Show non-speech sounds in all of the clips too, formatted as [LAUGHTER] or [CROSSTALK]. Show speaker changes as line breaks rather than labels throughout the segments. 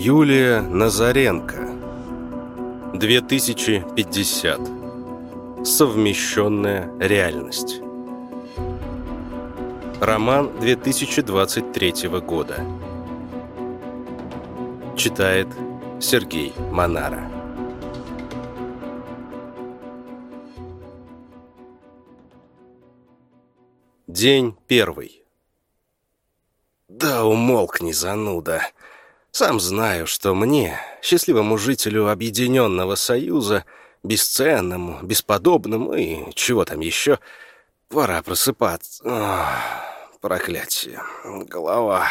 Юлия Назаренко. 2050 Совмещенная реальность. Роман 2023 года. Читает Сергей Монара. День первый. «Да умолкни, зануда!» Сам знаю, что мне, счастливому жителю Объединенного Союза, бесценному, бесподобному и чего там еще, пора просыпаться. Ох, проклятие, голова.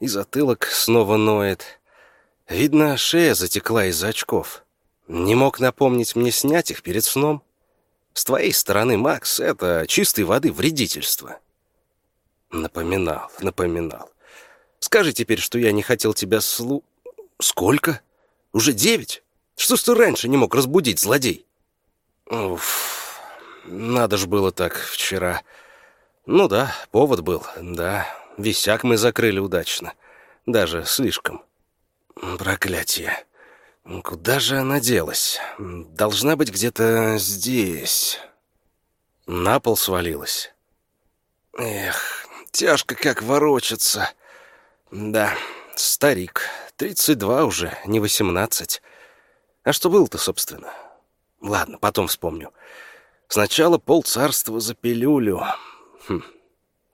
И затылок снова ноет. Видно, шея затекла из-за очков. Не мог напомнить мне снять их перед сном. С твоей стороны, Макс, это чистой воды вредительство. Напоминал, напоминал. Скажи теперь, что я не хотел тебя слу... Сколько? Уже девять? Что ж ты раньше не мог разбудить, злодей? Уф, надо ж было так вчера. Ну да, повод был, да. Висяк мы закрыли удачно. Даже слишком. Проклятие. Куда же она делась? Должна быть где-то здесь. На пол свалилась. Эх, тяжко как ворочаться. Да, старик. 32 уже, не 18. А что было-то, собственно? Ладно, потом вспомню. Сначала полцарства за пилюлю. Хм,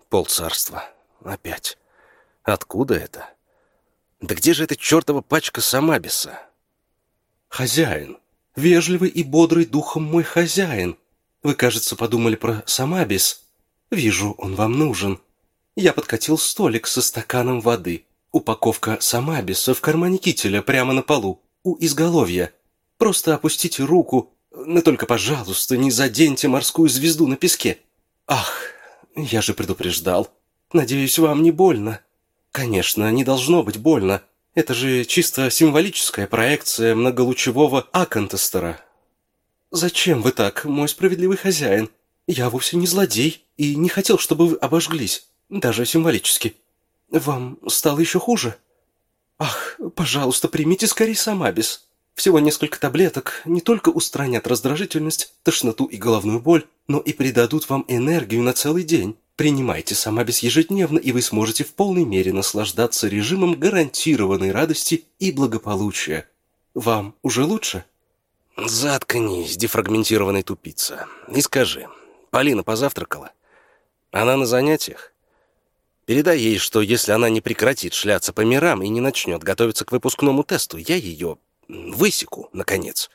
полцарства. Опять. Откуда это? Да где же эта чертова пачка самабиса?
Хозяин. Вежливый и бодрый духом мой хозяин. Вы, кажется, подумали про самабис. Вижу, он вам нужен. Я подкатил столик со стаканом воды. Упаковка самабиса в кармане кителя прямо на полу, у изголовья. Просто опустите руку, но только, пожалуйста, не заденьте морскую звезду на песке. Ах, я же предупреждал. Надеюсь, вам не больно. Конечно, не должно быть больно. Это же чисто символическая проекция многолучевого акантестера. Зачем вы так, мой справедливый хозяин? Я вовсе не злодей и не хотел, чтобы вы обожглись даже символически. Вам стало еще хуже? Ах, пожалуйста, примите скорее самабис. Всего несколько таблеток не только устранят раздражительность, тошноту и головную боль, но и придадут вам энергию на целый день. Принимайте самабис ежедневно, и вы сможете в полной мере наслаждаться режимом гарантированной радости и благополучия. Вам уже лучше?
Заткнись, дефрагментированный тупица. И скажи, Полина позавтракала? Она на занятиях? Передай ей, что если она не прекратит шляться по мирам и не начнет готовиться к выпускному тесту, я ее высеку, наконец.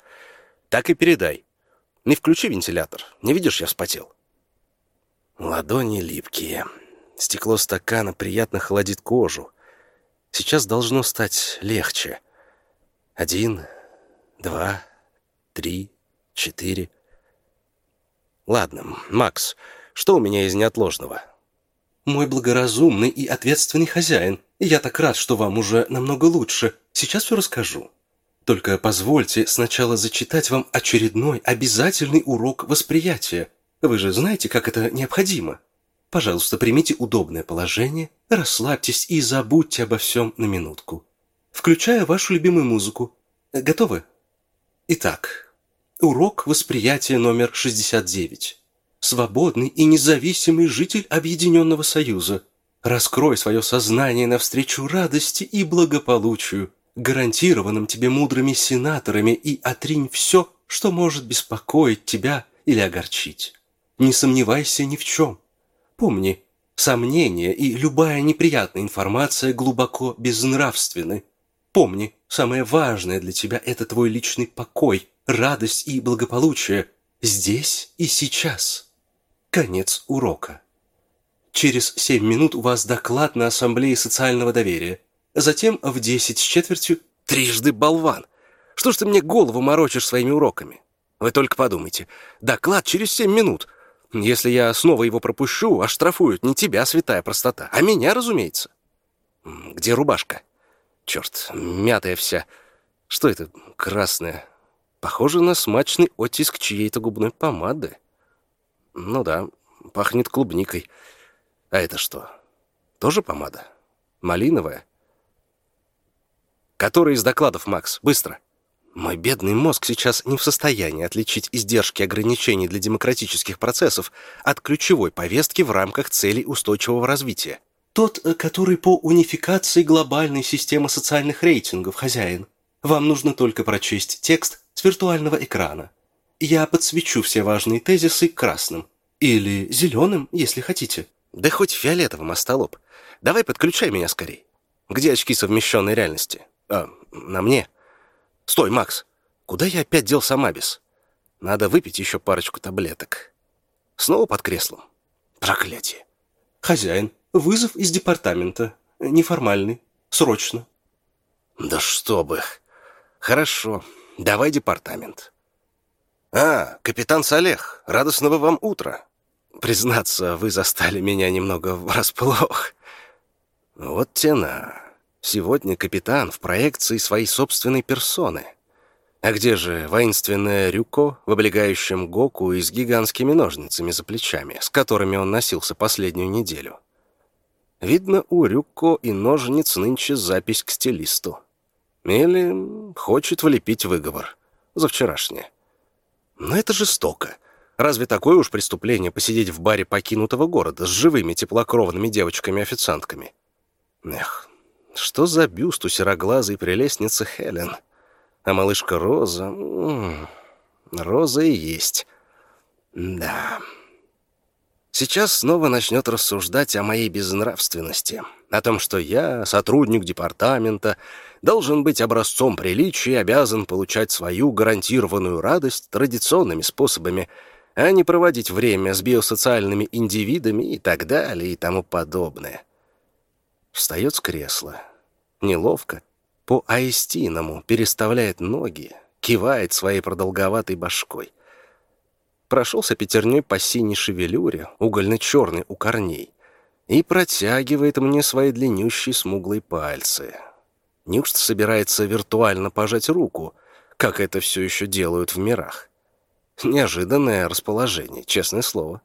Так и передай. Не включи вентилятор. Не видишь, я вспотел. Ладони липкие. Стекло стакана приятно холодит кожу. Сейчас должно стать легче. Один, два, три, четыре. Ладно, Макс, что у меня из неотложного?
«Мой благоразумный и ответственный хозяин, я так рад, что вам уже намного лучше. Сейчас все расскажу. Только позвольте сначала зачитать вам очередной обязательный урок восприятия. Вы же знаете, как это необходимо. Пожалуйста, примите удобное положение, расслабьтесь и забудьте обо всем на минутку. Включая вашу любимую музыку. Готовы? Итак, урок восприятия номер 69 свободный и независимый житель Объединенного Союза. Раскрой свое сознание навстречу радости и благополучию, гарантированным тебе мудрыми сенаторами, и отринь все, что может беспокоить тебя или огорчить. Не сомневайся ни в чем. Помни, сомнения и любая неприятная информация глубоко безнравственны. Помни, самое важное для тебя – это твой личный покой, радость и благополучие здесь и сейчас. Конец урока. Через семь минут у вас доклад на Ассамблее социального доверия. Затем в десять с четвертью...
Трижды болван! Что ж ты мне голову морочишь своими уроками? Вы только подумайте. Доклад через семь минут. Если я снова его пропущу, оштрафуют не тебя, святая простота, а меня, разумеется. Где рубашка? Черт, мятая вся. Что это красное? Похоже на смачный оттиск чьей-то губной помады. Ну да, пахнет клубникой. А это что? Тоже помада? Малиновая? Который из докладов, Макс? Быстро. Мой бедный мозг сейчас не в состоянии отличить издержки ограничений для демократических процессов от ключевой повестки в рамках целей устойчивого развития.
Тот, э, который по унификации глобальной системы социальных рейтингов, хозяин. Вам нужно только прочесть текст с виртуального экрана. Я подсвечу все важные тезисы красным. Или зеленым, если хотите.
Да хоть фиолетовым, остолоп. Давай подключай меня скорей. Где очки совмещенной реальности? А, на мне. Стой, Макс. Куда я опять дел самабис? Надо выпить еще парочку таблеток. Снова под креслом. Проклятие.
Хозяин, вызов из департамента. Неформальный. Срочно.
Да что бы. Хорошо. Давай департамент. «А, капитан Салех, радостного вам утра!» «Признаться, вы застали меня немного врасплох». «Вот тена. Сегодня капитан в проекции своей собственной персоны. А где же воинственная Рюко в облегающем Гоку и с гигантскими ножницами за плечами, с которыми он носился последнюю неделю?» Видно, у Рюко и ножниц нынче запись к стилисту. Или хочет влепить выговор за вчерашнее. Но это жестоко. Разве такое уж преступление посидеть в баре покинутого города с живыми теплокровными девочками-официантками? Эх, что за бюст у сероглазой прелестницы Хелен? А малышка Роза... Роза и есть. Да... Сейчас снова начнет рассуждать о моей безнравственности, о том, что я, сотрудник департамента, должен быть образцом приличия и обязан получать свою гарантированную радость традиционными способами, а не проводить время с биосоциальными индивидами и так далее и тому подобное. Встает с кресла. Неловко. По аистиному переставляет ноги, кивает своей продолговатой башкой прошелся пятерней по синей шевелюре, угольно-черной у корней, и протягивает мне свои длиннющие смуглые пальцы. Неужто собирается виртуально пожать руку, как это все еще делают в мирах? Неожиданное расположение, честное слово.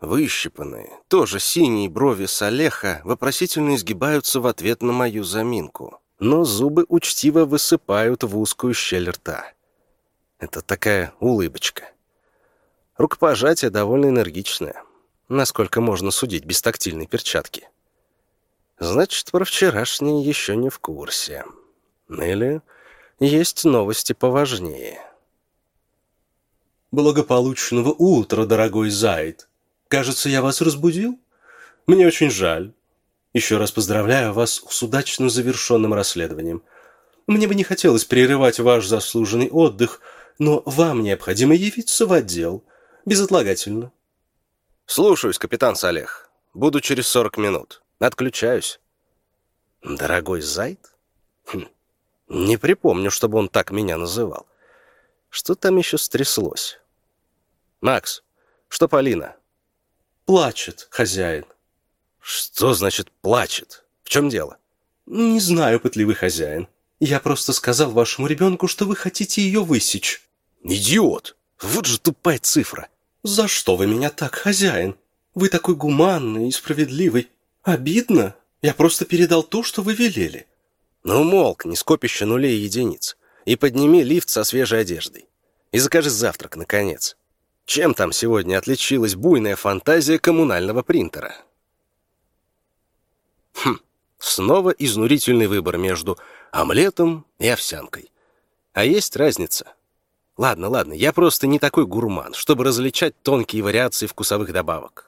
Выщипанные, тоже синие брови Салеха вопросительно изгибаются в ответ на мою заминку, но зубы учтиво высыпают в узкую щель рта. Это такая улыбочка. Рукопожатие довольно энергичное, насколько можно судить без тактильной перчатки. Значит, про вчерашнее еще не в курсе. Или есть новости поважнее.
Благополучного утра, дорогой Зайд. Кажется, я вас разбудил? Мне очень жаль. Еще раз поздравляю вас с удачно завершенным расследованием. Мне бы не хотелось прерывать ваш заслуженный отдых, но вам необходимо явиться в отдел – Безотлагательно.
Слушаюсь, капитан Салех. Буду через сорок минут. Отключаюсь. Дорогой Зайд? Хм. Не припомню, чтобы он так меня называл. Что там еще стряслось? Макс, что Полина?
Плачет, хозяин.
Что значит плачет? В чем дело?
Не знаю, пытливый хозяин. Я просто сказал вашему ребенку, что вы хотите ее высечь.
Идиот! Вот же тупая цифра.
«За что вы меня так, хозяин? Вы такой гуманный и справедливый. Обидно. Я просто передал то, что вы велели».
«Ну, молкни, скопище нулей и единиц. И подними лифт со свежей одеждой. И закажи завтрак, наконец. Чем там сегодня отличилась буйная фантазия коммунального принтера?» Хм, снова изнурительный выбор между омлетом и овсянкой. А есть разница. Ладно, ладно, я просто не такой гурман, чтобы различать тонкие вариации вкусовых добавок.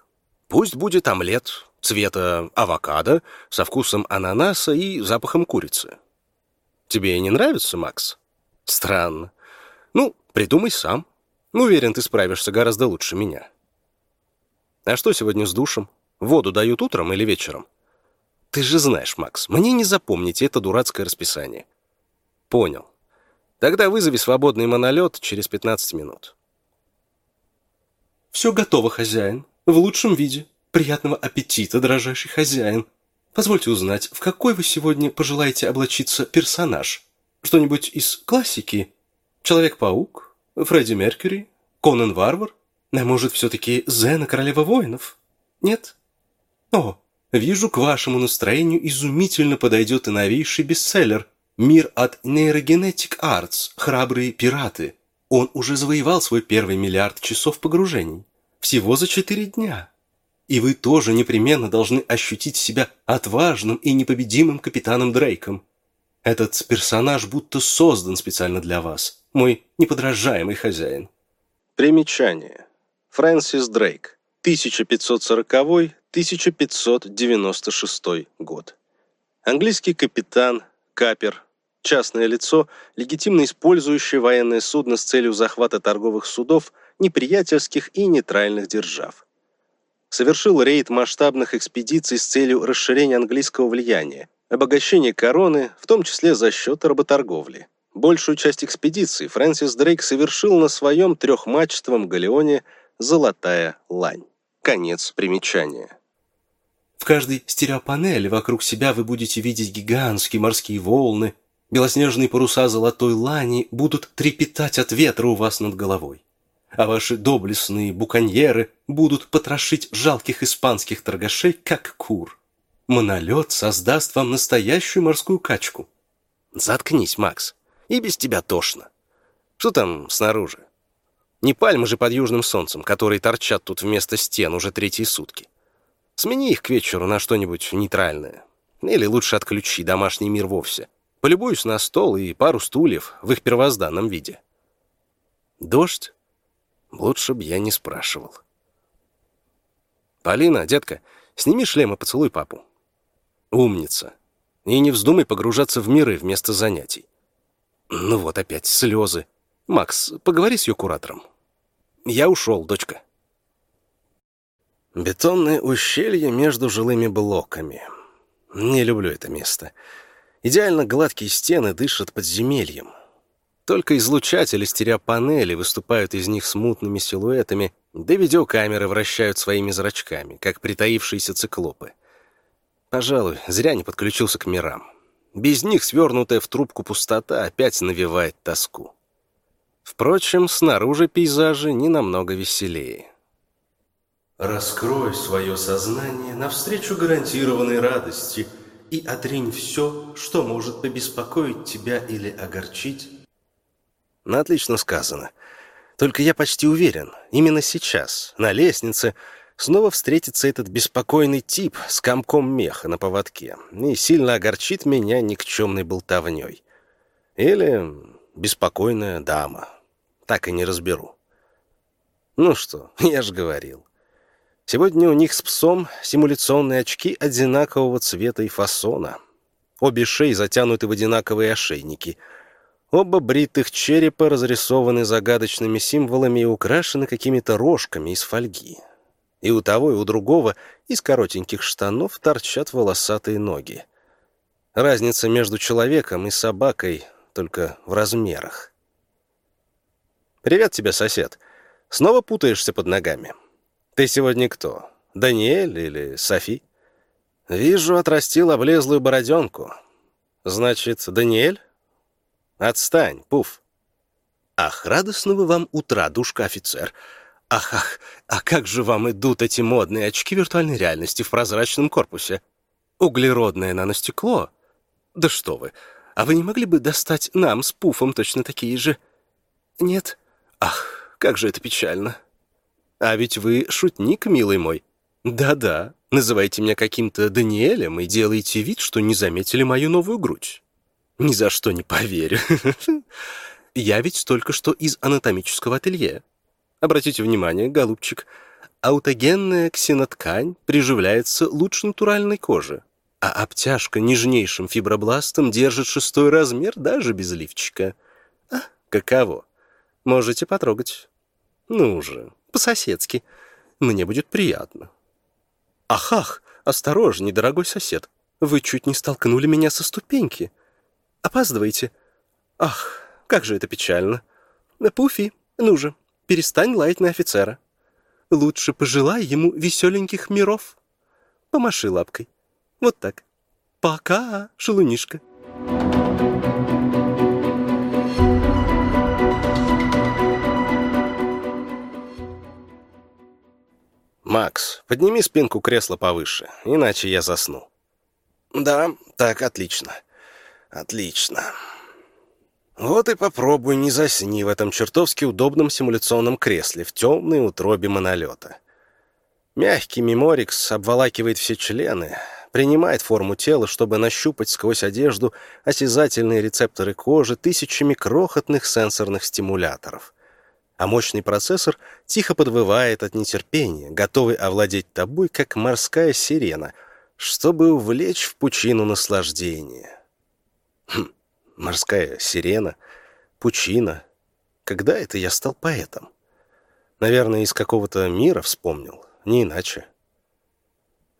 Пусть будет омлет цвета авокадо со вкусом ананаса и запахом курицы. Тебе не нравится, Макс? Странно. Ну, придумай сам. Уверен, ты справишься гораздо лучше меня. А что сегодня с душем? Воду дают утром или вечером? Ты же знаешь, Макс, мне не запомнить это дурацкое расписание. Понял. Тогда вызови свободный монолет через 15 минут.
Все готово, хозяин. В лучшем виде. Приятного аппетита, дрожайший хозяин. Позвольте узнать, в какой вы сегодня пожелаете облачиться персонаж? Что-нибудь из классики? Человек-паук? Фредди Меркьюри? Конан Варвар? А может, все-таки Зена Королева Воинов? Нет? О, вижу, к вашему настроению изумительно подойдет и новейший бестселлер Мир от Neurogenetic Arts, храбрые пираты. Он уже завоевал свой первый миллиард часов погружений. Всего за четыре дня. И вы тоже непременно должны ощутить себя отважным и непобедимым капитаном Дрейком. Этот персонаж будто создан специально для вас, мой неподражаемый хозяин.
Примечание. Фрэнсис Дрейк. 1540-1596 год. Английский капитан, капер, частное лицо, легитимно использующее военное судно с целью захвата торговых судов неприятельских и нейтральных держав. Совершил рейд масштабных экспедиций с целью расширения английского влияния, обогащения короны, в том числе за счет работорговли. Большую часть экспедиции Фрэнсис Дрейк совершил на своем трехмачтовом галеоне «Золотая лань». Конец примечания.
В каждой стереопанели вокруг себя вы будете видеть гигантские морские волны, белоснежные паруса золотой лани будут трепетать от ветра у вас над головой. А ваши доблестные буконьеры будут потрошить жалких испанских торгашей, как кур. Монолет создаст вам настоящую морскую качку.
Заткнись, Макс. И без тебя тошно. Что там снаружи? Не пальмы же под южным солнцем, которые торчат тут вместо стен уже третьи сутки. Смени их к вечеру на что-нибудь нейтральное. Или лучше отключи домашний мир вовсе. Полюбуюсь на стол и пару стульев в их первозданном виде. Дождь? Лучше б я не спрашивал. Полина, детка, сними шлем и поцелуй папу. Умница. И не вздумай погружаться в миры вместо занятий. Ну вот опять слезы. Макс, поговори с ее куратором. Я ушел, дочка. Бетонное ущелье между жилыми блоками. Не люблю это место. Идеально гладкие стены дышат подземельем. Только излучатели стереопанели выступают из них смутными силуэтами, да видеокамеры вращают своими зрачками, как притаившиеся циклопы. Пожалуй, зря не подключился к мирам. Без них свернутая в трубку пустота опять навевает тоску. Впрочем, снаружи пейзажи не намного веселее.
Раскрой свое сознание навстречу гарантированной радости и отринь все, что может побеспокоить тебя или огорчить.
Ну, отлично сказано. Только я почти уверен, именно сейчас, на лестнице, снова встретится этот беспокойный тип с комком меха на поводке и сильно огорчит меня никчемной болтовней. Или беспокойная дама. Так и не разберу. Ну что, [LAUGHS] я же говорил. Сегодня у них с псом симуляционные очки одинакового цвета и фасона. Обе шеи затянуты в одинаковые ошейники. Оба бритых черепа разрисованы загадочными символами и украшены какими-то рожками из фольги. И у того, и у другого из коротеньких штанов торчат волосатые ноги. Разница между человеком и собакой только в размерах. «Привет тебе, сосед. Снова путаешься под ногами?» Ты сегодня кто? Даниэль или Софи? Вижу, отрастил облезлую бороденку. Значит, Даниэль? Отстань, пуф. Ах, радостного вам утра, душка-офицер. Ах, ах, а как же вам идут эти модные очки виртуальной реальности в прозрачном корпусе? Углеродное наностекло? Да что вы, а вы не могли бы достать нам с пуфом точно такие же? Нет? Ах, как же это печально. А ведь вы шутник, милый мой. Да-да, называйте меня каким-то Даниэлем и делайте вид, что не заметили мою новую грудь. Ни за что не поверю. [LAUGHS] Я ведь только что из анатомического ателье. Обратите внимание, голубчик, аутогенная ксеноткань приживляется лучше натуральной кожи, а обтяжка нежнейшим фибробластом держит шестой размер даже без лифчика. А, каково? Можете потрогать. Ну же, по-соседски. Мне будет приятно. Ах-ах, осторожней, дорогой сосед. Вы чуть не столкнули меня со ступеньки. Опаздываете. Ах, как же это печально. Пуфи, ну же, перестань лаять на офицера. Лучше пожелай ему веселеньких миров. Помаши лапкой. Вот так. Пока, шелунишка. «Макс, подними спинку кресла повыше, иначе я засну». «Да, так, отлично. Отлично. Вот и попробуй не засни в этом чертовски удобном симуляционном кресле в темной утробе монолета. Мягкий меморикс обволакивает все члены, принимает форму тела, чтобы нащупать сквозь одежду осязательные рецепторы кожи тысячами крохотных сенсорных стимуляторов. А мощный процессор тихо подвывает от нетерпения, готовый овладеть тобой, как морская сирена, чтобы увлечь в пучину наслаждения. Хм, морская сирена, пучина. Когда это я стал поэтом? Наверное, из какого-то мира вспомнил, не иначе.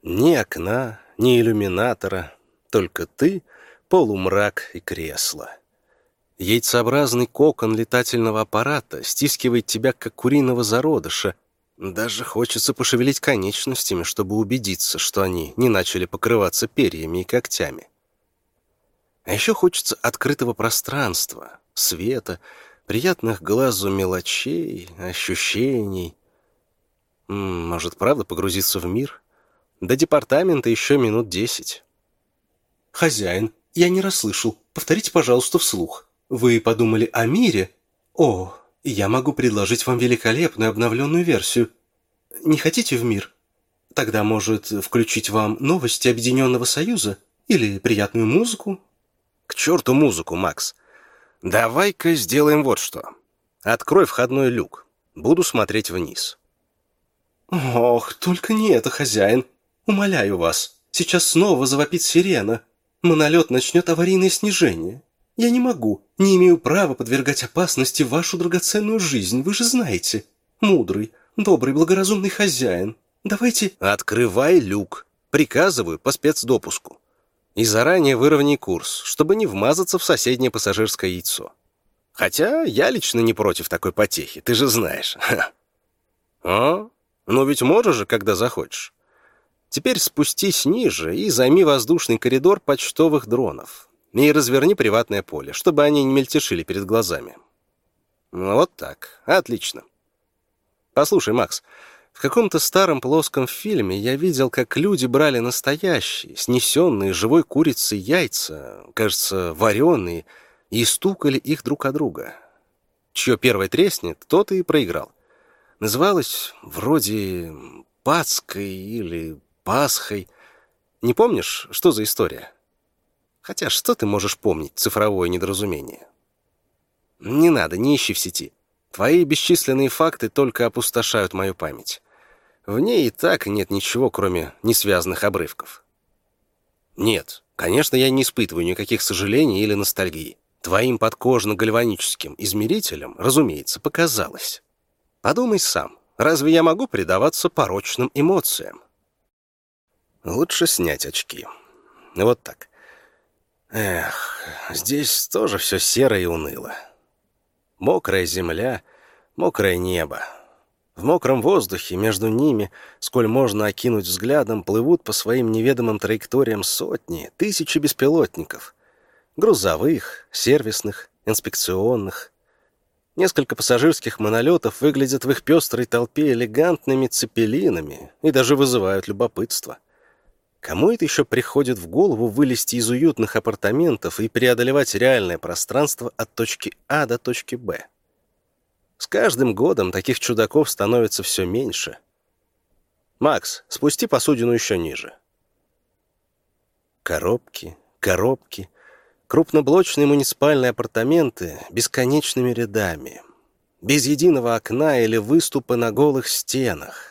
Ни окна, ни иллюминатора, только ты, полумрак и кресло. Яйцеобразный кокон летательного аппарата стискивает тебя, как куриного зародыша. Даже хочется пошевелить конечностями, чтобы убедиться, что они не начали покрываться перьями и когтями. А еще хочется открытого пространства, света, приятных глазу мелочей, ощущений. Может, правда погрузиться в мир? До департамента еще минут десять.
«Хозяин, я не расслышал. Повторите, пожалуйста, вслух. Вы подумали о мире? О, я могу предложить вам великолепную обновленную версию. Не хотите в мир? Тогда, может, включить вам новости Объединенного Союза? Или приятную музыку?»
«К черту музыку, Макс. Давай-ка сделаем вот что. Открой входной люк. Буду смотреть вниз».
«Ох, только не это, хозяин. Умоляю вас, сейчас снова завопит сирена. Монолет начнет аварийное снижение. Я не могу, не имею права подвергать опасности вашу драгоценную жизнь, вы же знаете. Мудрый, добрый, благоразумный хозяин. Давайте...
Открывай люк. Приказываю по спецдопуску. И заранее выровняй курс, чтобы не вмазаться в соседнее пассажирское яйцо. Хотя я лично не против такой потехи, ты же знаешь. [LAUGHS] А? Ну ведь можешь же, когда захочешь. Теперь спустись ниже и займи воздушный коридор почтовых дронов. И разверни приватное поле, чтобы они не мельтешили перед глазами. Вот так. Отлично. Послушай, Макс, в каком-то старом плоском фильме я видел, как люди брали настоящие, снесенные живой курицей яйца, кажется, вареные, и стукали их друг о друга. Чье первое треснет, тот и проиграл. Называлось вроде «Пацкой» или Пасхой. Не помнишь, что за история? Хотя что ты можешь помнить, цифровое недоразумение? Не надо, не ищи в сети. Твои бесчисленные факты только опустошают мою память. В ней и так нет ничего, кроме несвязанных обрывков. Нет, конечно, я не испытываю никаких сожалений или ностальгии. Твоим подкожно-гальваническим измерителям, разумеется, показалось. Подумай сам, разве я могу предаваться порочным эмоциям? Лучше снять очки. Вот так. Эх, здесь тоже все серо и уныло. Мокрая земля, мокрое небо. В мокром воздухе между ними, сколь можно окинуть взглядом, плывут по своим неведомым траекториям сотни, тысячи беспилотников. Грузовых, сервисных, инспекционных. Несколько пассажирских монолетов выглядят в их пестрой толпе элегантными цепелинами и даже вызывают любопытство. — Кому это еще приходит в голову вылезти из уютных апартаментов и преодолевать реальное пространство от точки А до точки Б? С каждым годом таких чудаков становится все меньше. Макс, спусти посудину еще ниже. Коробки, коробки, крупноблочные муниципальные апартаменты бесконечными рядами, без единого окна или выступа на голых стенах,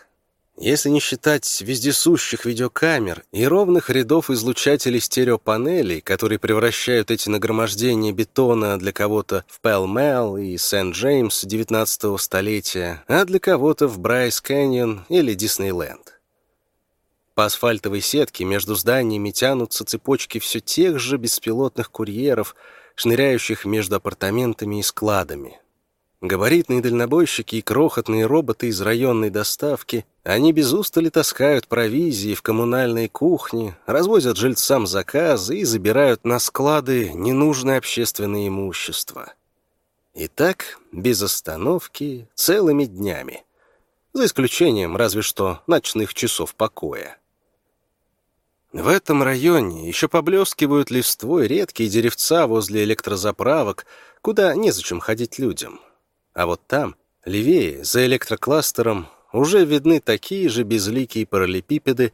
если не считать вездесущих видеокамер и ровных рядов излучателей стереопанелей, которые превращают эти нагромождения бетона для кого-то в Пэл-Мэл и Сент-Джеймс XIX столетия, а для кого-то в Брайс Кэньон или Диснейленд. По асфальтовой сетке между зданиями тянутся цепочки все тех же беспилотных курьеров, шныряющих между апартаментами и складами. Габаритные дальнобойщики и крохотные роботы из районной доставки, они без устали таскают провизии в коммунальной кухне, развозят жильцам заказы и забирают на склады ненужное общественное имущество. И так, без остановки, целыми днями. За исключением разве что ночных часов покоя. В этом районе еще поблескивают листвой редкие деревца возле электрозаправок, куда незачем ходить людям. А вот там, левее, за электрокластером, уже видны такие же безликие параллелепипеды,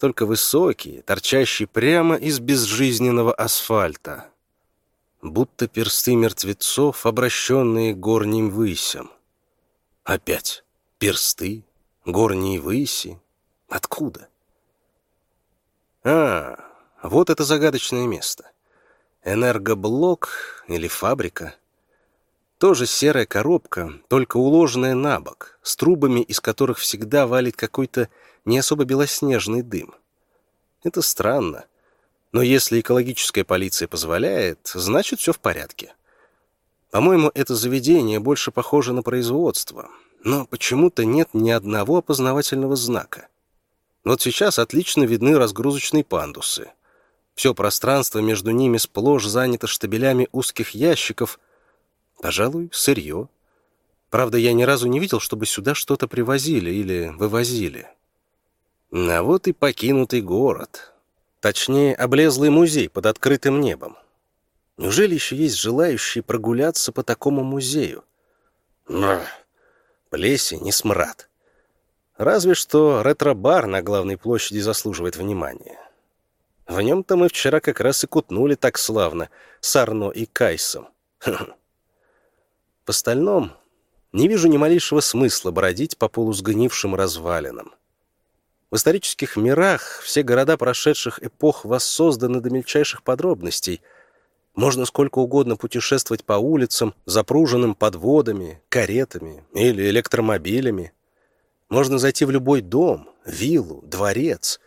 только высокие, торчащие прямо из безжизненного асфальта. Будто персты мертвецов, обращенные горним высям. Опять персты, горние выси. Откуда? А, вот это загадочное место. Энергоблок или фабрика. Тоже серая коробка, только уложенная на бок, с трубами, из которых всегда валит какой-то не особо белоснежный дым. Это странно. Но если экологическая полиция позволяет, значит, все в порядке. По-моему, это заведение больше похоже на производство, но почему-то нет ни одного опознавательного знака. Вот сейчас отлично видны разгрузочные пандусы. Все пространство между ними сплошь занято штабелями узких ящиков. Пожалуй, сырье. Правда, я ни разу не видел, чтобы сюда что-то привозили или вывозили. А вот и покинутый город. Точнее, облезлый музей под открытым небом. Неужели еще есть желающие прогуляться по такому музею? Бррр, плесень и смрад. Разве что ретро-бар на главной площади заслуживает внимания. В нем-то мы вчера как раз и кутнули так славно с Арно и Кайсом. В остальном не вижу ни малейшего смысла бродить по полусгнившим развалинам. В исторических мирах все города прошедших эпох воссозданы до мельчайших подробностей. Можно сколько угодно путешествовать по улицам, запруженным подводами, каретами или электромобилями. Можно зайти в любой дом, виллу, дворец,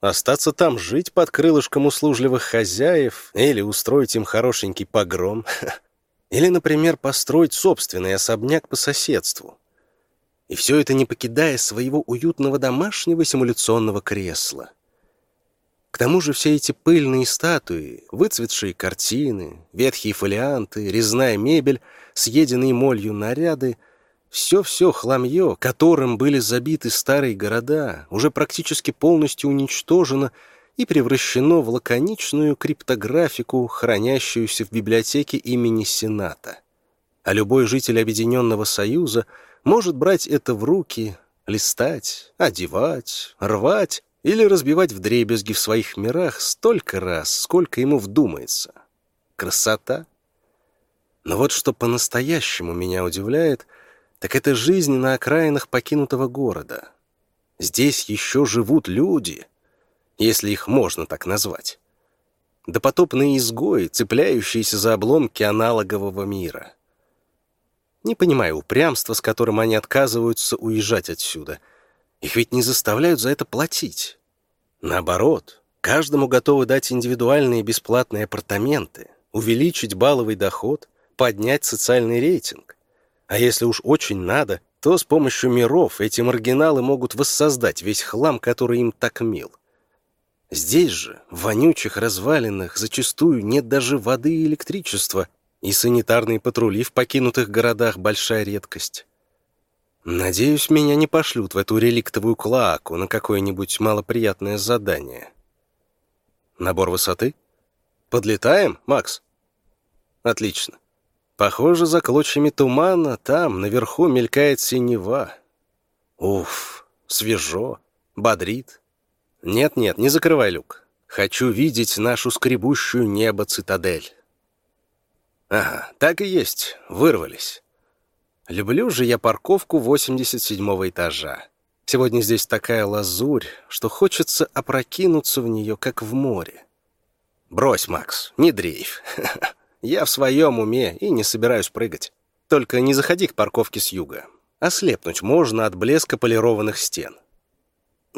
остаться там жить под крылышком услужливых хозяев или устроить им хорошенький погром. [LAUGHS] Или, например, построить собственный особняк по соседству. И все это не покидая своего уютного домашнего симуляционного кресла. К тому же все эти пыльные статуи, выцветшие картины, ветхие фолианты, резная мебель, съеденные молью наряды — все-все хламье, которым были забиты старые города, уже практически полностью уничтожено и превращено в лаконичную криптографику, хранящуюся в библиотеке имени Сената. А любой житель Объединенного Союза может брать это в руки, листать, одевать, рвать или разбивать в дребезги в своих мирах столько раз, сколько ему вдумается. Красота! Но вот что по-настоящему меня удивляет — так это жизнь на окраинах покинутого города. Здесь еще живут люди, если их можно так назвать. Допотопные изгои, цепляющиеся за обломки аналогового мира. Не понимаю упрямства, с которым они отказываются уезжать отсюда. Их ведь не заставляют за это платить. Наоборот, каждому готовы дать индивидуальные бесплатные апартаменты, увеличить баловый доход, поднять социальный рейтинг. А если уж очень надо, то с помощью миров эти маргиналы могут воссоздать весь хлам, который им так мил. Здесь же, в вонючих развалинах, зачастую нет даже воды и электричества, и санитарные патрули в покинутых городах — большая редкость. Надеюсь, меня не пошлют в эту реликтовую клоаку на какое-нибудь малоприятное задание. Набор высоты? Подлетаем, Макс? Отлично. Похоже, за клочьями тумана там, наверху, мелькает синева. Уф, свежо, бодрит. Нет-нет, не закрывай люк. Хочу видеть нашу скребущую небо цитадель. Ага, так и есть, вырвались. Люблю же я парковку 87 этажа. Сегодня здесь такая лазурь, что хочется опрокинуться в нее, как в море. Брось, Макс, не дрейф. [LAUGHS] Я в своем уме и не собираюсь прыгать. Только не заходи к парковке с юга. Ослепнуть можно от блеска полированных стен.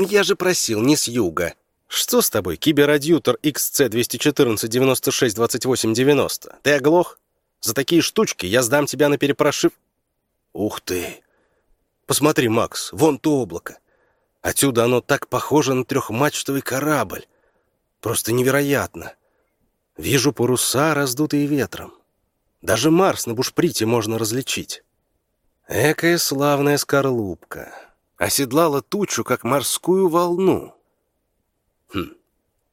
Я же просил не с юга. Что с тобой, киберадьютор XC214-96-28-90? Ты оглох? За такие штучки я сдам тебя на перепрошив... Ух ты! Посмотри, Макс, вон то облако. Отсюда оно так похоже на трехмачтовый корабль. Просто невероятно. Вижу паруса, раздутые ветром. Даже Марс на бушприте можно различить. Экая славная скорлупка. Оседлала тучу, как морскую волну. Хм,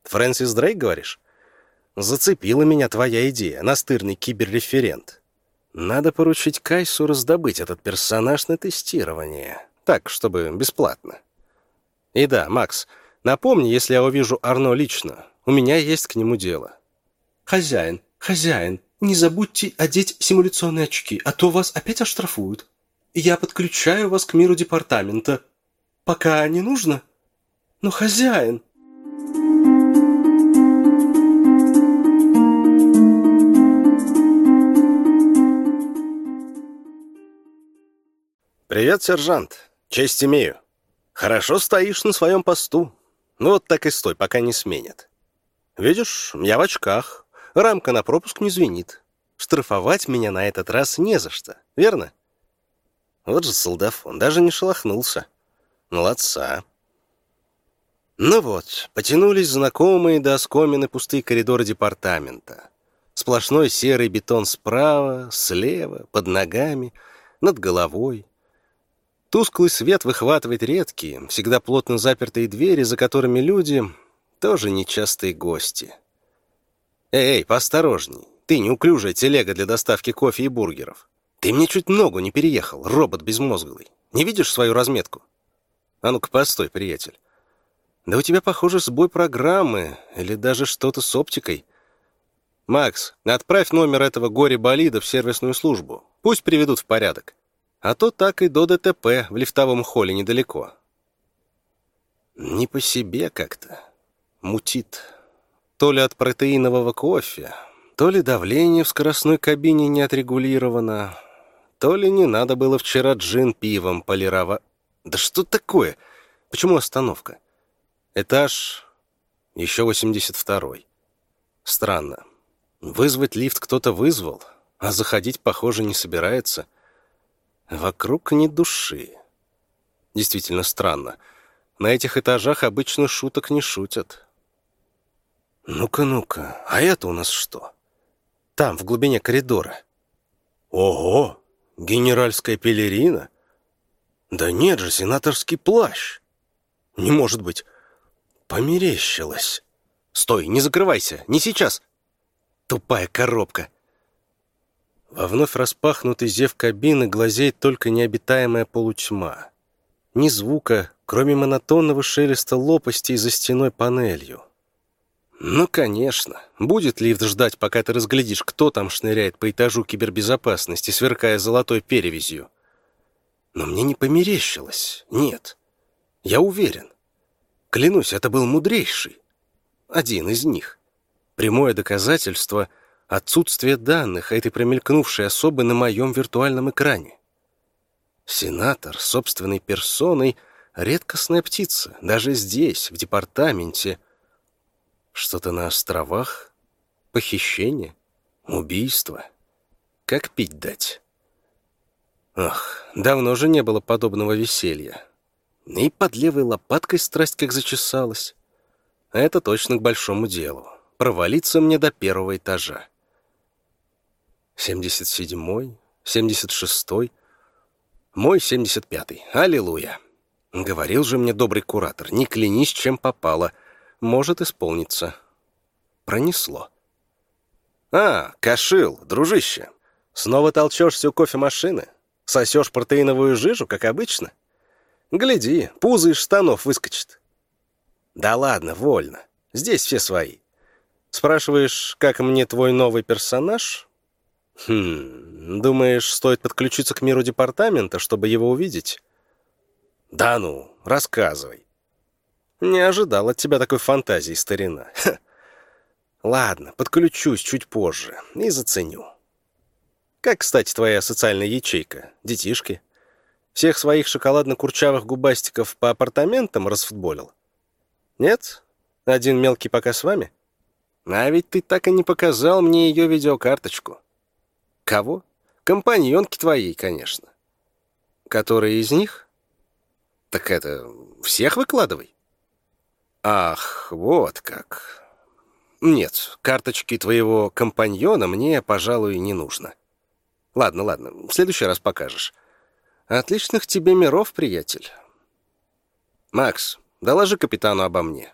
Фрэнсис Дрейк, говоришь? Зацепила меня твоя идея, настырный киберреферент. Надо поручить Кайсу раздобыть этот персонаж на тестирование. Так, чтобы бесплатно. И да, Макс, напомни, если я увижу Арно лично. У меня есть к нему дело.
Хозяин, хозяин, не забудьте одеть симуляционные очки, а то вас опять оштрафуют. Я подключаю вас к миру департамента. Пока не нужно? Но хозяин...
«Привет, сержант. Честь имею. Хорошо стоишь на своем посту. Ну вот так и стой, пока не сменят. Видишь, я в очках. Рамка на пропуск не звенит. Штрафовать меня на этот раз не за что, верно? Вот же солдафон, даже не шелохнулся. Молодца. Ну вот, потянулись знакомые до оскомины пустые коридоры департамента. Сплошной серый бетон справа, слева, под ногами, над головой. Тусклый свет выхватывает редкие, всегда плотно запертые двери, за которыми люди тоже нечастые гости. Эй, эй, поосторожней. Ты неуклюжая телега для доставки кофе и бургеров. Ты мне чуть ногу не переехал, робот безмозглый. Не видишь свою разметку? А ну-ка, постой, приятель. Да у тебя, похоже, сбой программы или даже что-то с оптикой. Макс, отправь номер этого горе-болида в сервисную службу. Пусть приведут в порядок. А то так и до ДТП в лифтовом холле недалеко. Не по себе как-то. Мутит. То ли от протеинового кофе, то ли давление в скоростной кабине не отрегулировано, то ли не надо было вчера джин пивом полировать. Да что такое? Почему остановка? Этаж еще 82-й. Странно. Вызвать лифт кто-то вызвал, а заходить, похоже, не собирается. Вокруг ни души. Действительно странно. На этих этажах обычно шуток не шутят. Ну-ка, ну-ка, а это у нас что? Там, в глубине коридора. Ого! Генеральская пелерина? Да нет же, сенаторский плащ. Не может быть. Померещилось. Стой, не закрывайся, не сейчас. Тупая коробка. Во вновь распахнутый зев кабины глазеет только необитаемая полутьма. Ни звука, кроме монотонного шелеста лопастей за стеной панелью. Ну, конечно. Будет лифт ждать, пока ты разглядишь, кто там шныряет по этажу кибербезопасности, сверкая золотой перевязью. Но мне не померещилось. Нет. Я уверен. Клянусь, это был мудрейший. Один из них. Прямое доказательство — отсутствие данных этой промелькнувшей особы на моем виртуальном экране. Сенатор собственной персоной — редкостная птица, даже здесь, в департаменте. Что-то на островах? Похищение? Убийство? Как пить дать? Ах, давно же не было подобного веселья. И под левой лопаткой страсть как зачесалась. Это точно к большому делу. Провалиться мне до первого этажа. 77-й, 76-й, мой 75-й. Аллилуйя. Говорил же мне добрый куратор, не клянись, чем попало. Может исполниться. Пронесло. А, Кашил, дружище, снова толчешься у кофемашины? Сосешь протеиновую жижу, как обычно? Гляди, пузо из штанов выскочит. Да ладно, вольно. Здесь все свои. Спрашиваешь, как мне твой новый персонаж? «Хм, думаешь, стоит подключиться к миру департамента, чтобы его увидеть?» «Да ну, рассказывай». «Не ожидал от тебя такой фантазии, старина». Ха. «Ладно, подключусь чуть позже и заценю». «Как, кстати, твоя социальная ячейка? Детишки?» Всех своих шоколадно-курчавых губастиков по апартаментам расфутболил? Нет? Один мелкий пока с вами? А ведь ты так и не показал мне ее видеокарточку. Кого? Компаньонки твоей, конечно. Которые из них? Так это, всех выкладывай. «Ах, вот как!» «Нет, карточки твоего компаньона мне, пожалуй, не нужно». «Ладно, ладно, в следующий раз покажешь». «Отличных тебе миров, приятель». «Макс, доложи капитану обо мне».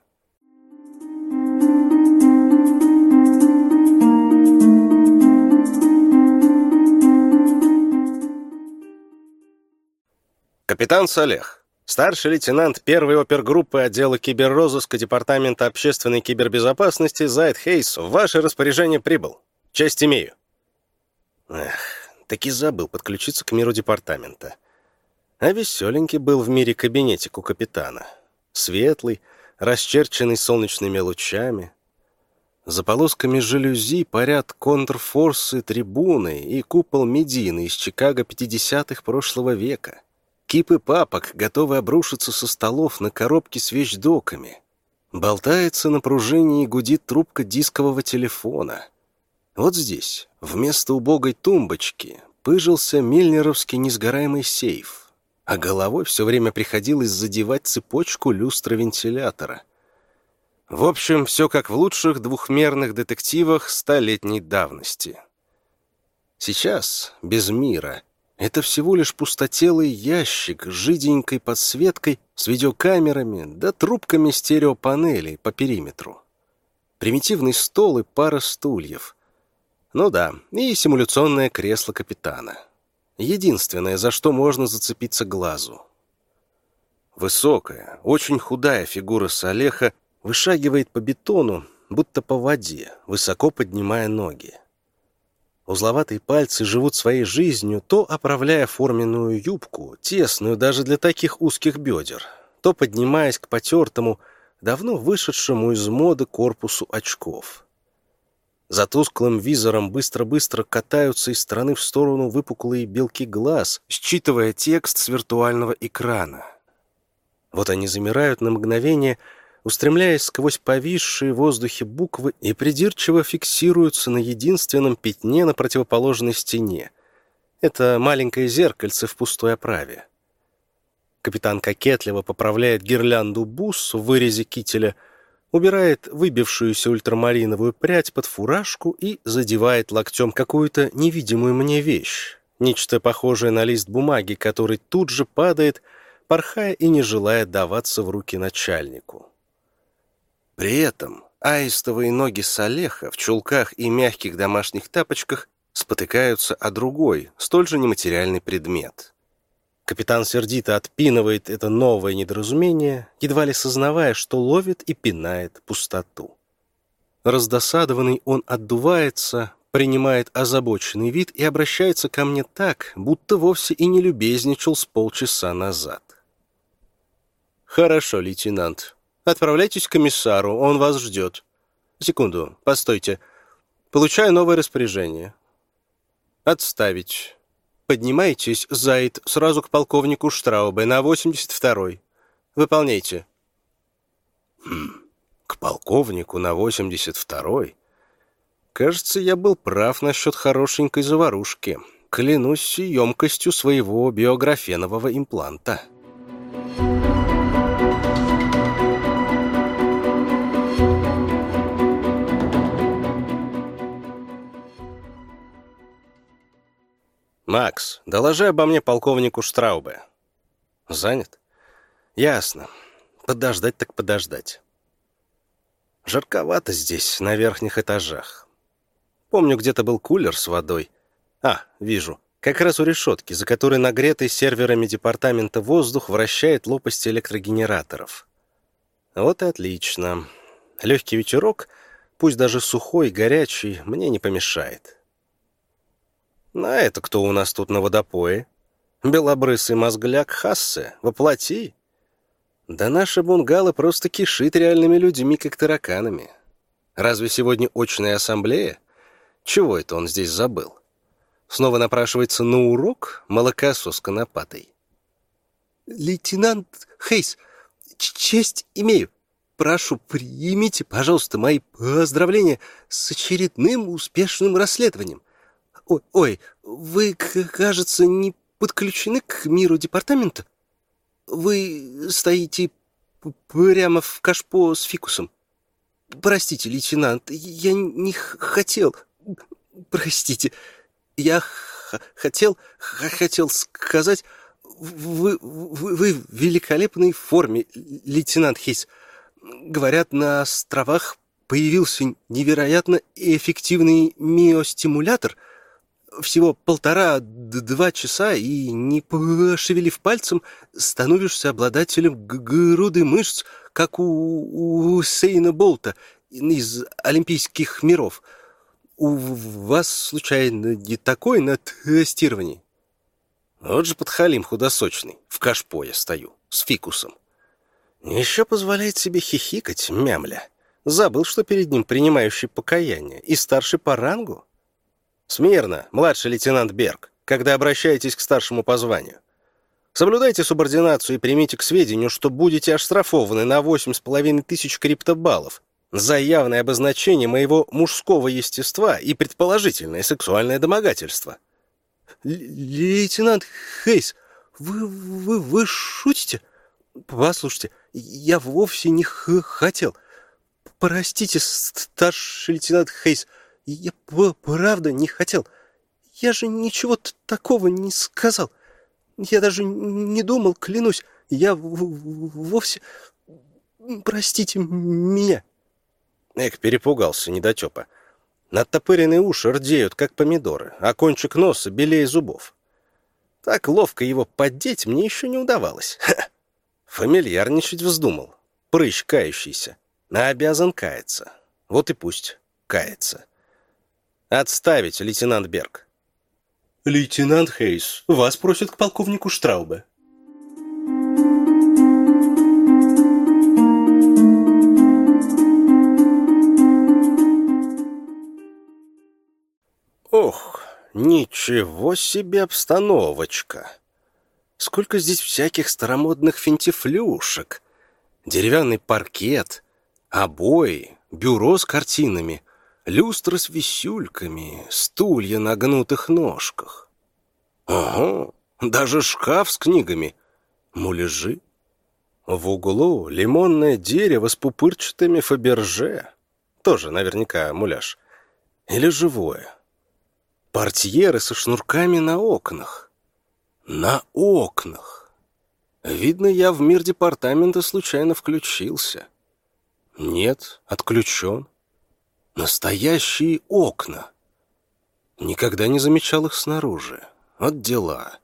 Капитан Салех старший лейтенант первой опергруппы отдела киберрозыска Департамента общественной кибербезопасности Зайд Хейс в ваше распоряжение прибыл. Честь имею. Эх, таки забыл подключиться к миру департамента. А веселенький был в мире кабинетик у капитана. Светлый, расчерченный солнечными лучами. За полосками жалюзи парят контрфорсы трибуны и купол Медины из Чикаго 50-х прошлого века. Кипы папок готовы обрушиться со столов на коробки с вещдоками. Болтается на пружине и гудит трубка дискового телефона. Вот здесь, вместо убогой тумбочки, пыжился мильнеровский несгораемый сейф, а головой все время приходилось задевать цепочку люстра вентилятора. В общем, все как в лучших двухмерных детективах столетней давности. Сейчас, без мира, это всего лишь пустотелый ящик с жиденькой подсветкой, с видеокамерами да трубками стереопанелей по периметру. Примитивный стол и пара стульев. Ну да, и симуляционное кресло капитана. Единственное, за что можно зацепиться глазу. Высокая, очень худая фигура Салеха вышагивает по бетону, будто по воде, высоко поднимая ноги. Узловатые пальцы живут своей жизнью, то оправляя форменную юбку, тесную даже для таких узких бедер, то поднимаясь к потертому, давно вышедшему из моды корпусу очков. За тусклым визором быстро-быстро катаются из стороны в сторону выпуклые белки глаз, считывая текст с виртуального экрана. Вот они замирают на мгновение — устремляясь сквозь повисшие в воздухе буквы и придирчиво фиксируются на единственном пятне на противоположной стене. Это маленькое зеркальце в пустой оправе. Капитан кокетливо поправляет гирлянду бус в вырезе кителя, убирает выбившуюся ультрамариновую прядь под фуражку и задевает локтем какую-то невидимую мне вещь, нечто похожее на лист бумаги, который тут же падает, порхая и не желая даваться в руки начальнику. При этом аистовые ноги Салеха в чулках и мягких домашних тапочках спотыкаются о другой, столь же нематериальный предмет. Капитан сердито отпинывает это новое недоразумение, едва ли сознавая, что ловит и пинает пустоту. Раздосадованный он отдувается, принимает озабоченный вид и обращается ко мне так, будто вовсе и не любезничал с полчаса назад. «Хорошо, лейтенант. Отправляйтесь к комиссару, он вас ждет. Секунду, постойте. Получаю новое распоряжение. Отставить. Поднимайтесь, Зайд, сразу к полковнику Штраубе на 82-й. Выполняйте. Хм, к полковнику на 82-й? Кажется, я был прав насчет хорошенькой заварушки. Клянусь емкостью своего биографенового импланта. «Макс, доложи обо мне полковнику Штраубе». «Занят?» «Ясно. Подождать так подождать». Жарковато здесь, на верхних этажах. Помню, где-то был кулер с водой. А, вижу. Как раз у решетки, за которой нагретый серверами департамента воздух вращает лопасти электрогенераторов. Вот и отлично. Легкий ветерок, пусть даже сухой, горячий, мне не помешает. А это кто у нас тут на водопое? Белобрысый мозгляк Хассе, воплоти. Да наши бунгалы просто кишит реальными людьми, как тараканами. Разве сегодня очная ассамблея? Чего это он здесь забыл? Снова напрашивается на урок молокосос конопатой. «Лейтенант Хейс, честь имею. Прошу, примите, пожалуйста, мои поздравления с очередным успешным расследованием. Ой, ой, вы, кажется, не подключены к миру департамента? Вы стоите прямо в кашпо с фикусом. Простите, лейтенант, я не хотел... Простите, я хотел... хотел сказать... Вы, вы, вы в великолепной форме, лейтенант Хейс. Говорят, на островах появился невероятно эффективный миостимулятор —
всего полтора-два часа и, не пошевелив пальцем, становишься обладателем груды мышц, как у, у Сейна Болта из Олимпийских миров. У вас, случайно, не такой на тестировании?
Вот же подхалим худосочный, в кашпо я стою, с фикусом. Еще позволяет себе хихикать, мямля. Забыл, что перед ним принимающий покаяние и старший по рангу? Смирно, младший лейтенант Берг, когда обращаетесь к старшему по званию. Соблюдайте субординацию и примите к сведению, что будете оштрафованы на восемь с половиной тысяч криптобаллов за явное обозначение моего мужского естества и предположительное сексуальное домогательство.
«Лейтенант Хейс, вы, вы, вы шутите? Послушайте, я вовсе не хотел. Простите, старший лейтенант Хейс, я правда не хотел. Я же ничего такого не сказал. Я даже не думал, клянусь. Я вовсе... Простите меня.
Эх, перепугался недотепа. Надтопыренные уши рдеют, как помидоры, а кончик носа белее зубов. Так ловко его поддеть мне еще не удавалось. Ха! Фамильярничать вздумал. Прыщ кающийся. Обязан каяться. Вот и пусть кается. Отставить, лейтенант Берг.
Лейтенант Хейс, вас просят к полковнику Штраубе.
Ох, ничего себе обстановочка. Сколько здесь всяких старомодных финтифлюшек. Деревянный паркет, обои, бюро с картинами, люстра с висюльками, стулья на гнутых ножках. Ого, даже шкаф с книгами, муляжи. В углу лимонное дерево с пупырчатыми фаберже. Тоже наверняка муляж. Или живое. Портьеры со шнурками на окнах. На окнах. Видно, я в мир департамента случайно включился. Нет, отключен. Настоящие окна. Никогда не замечал их снаружи. От дела.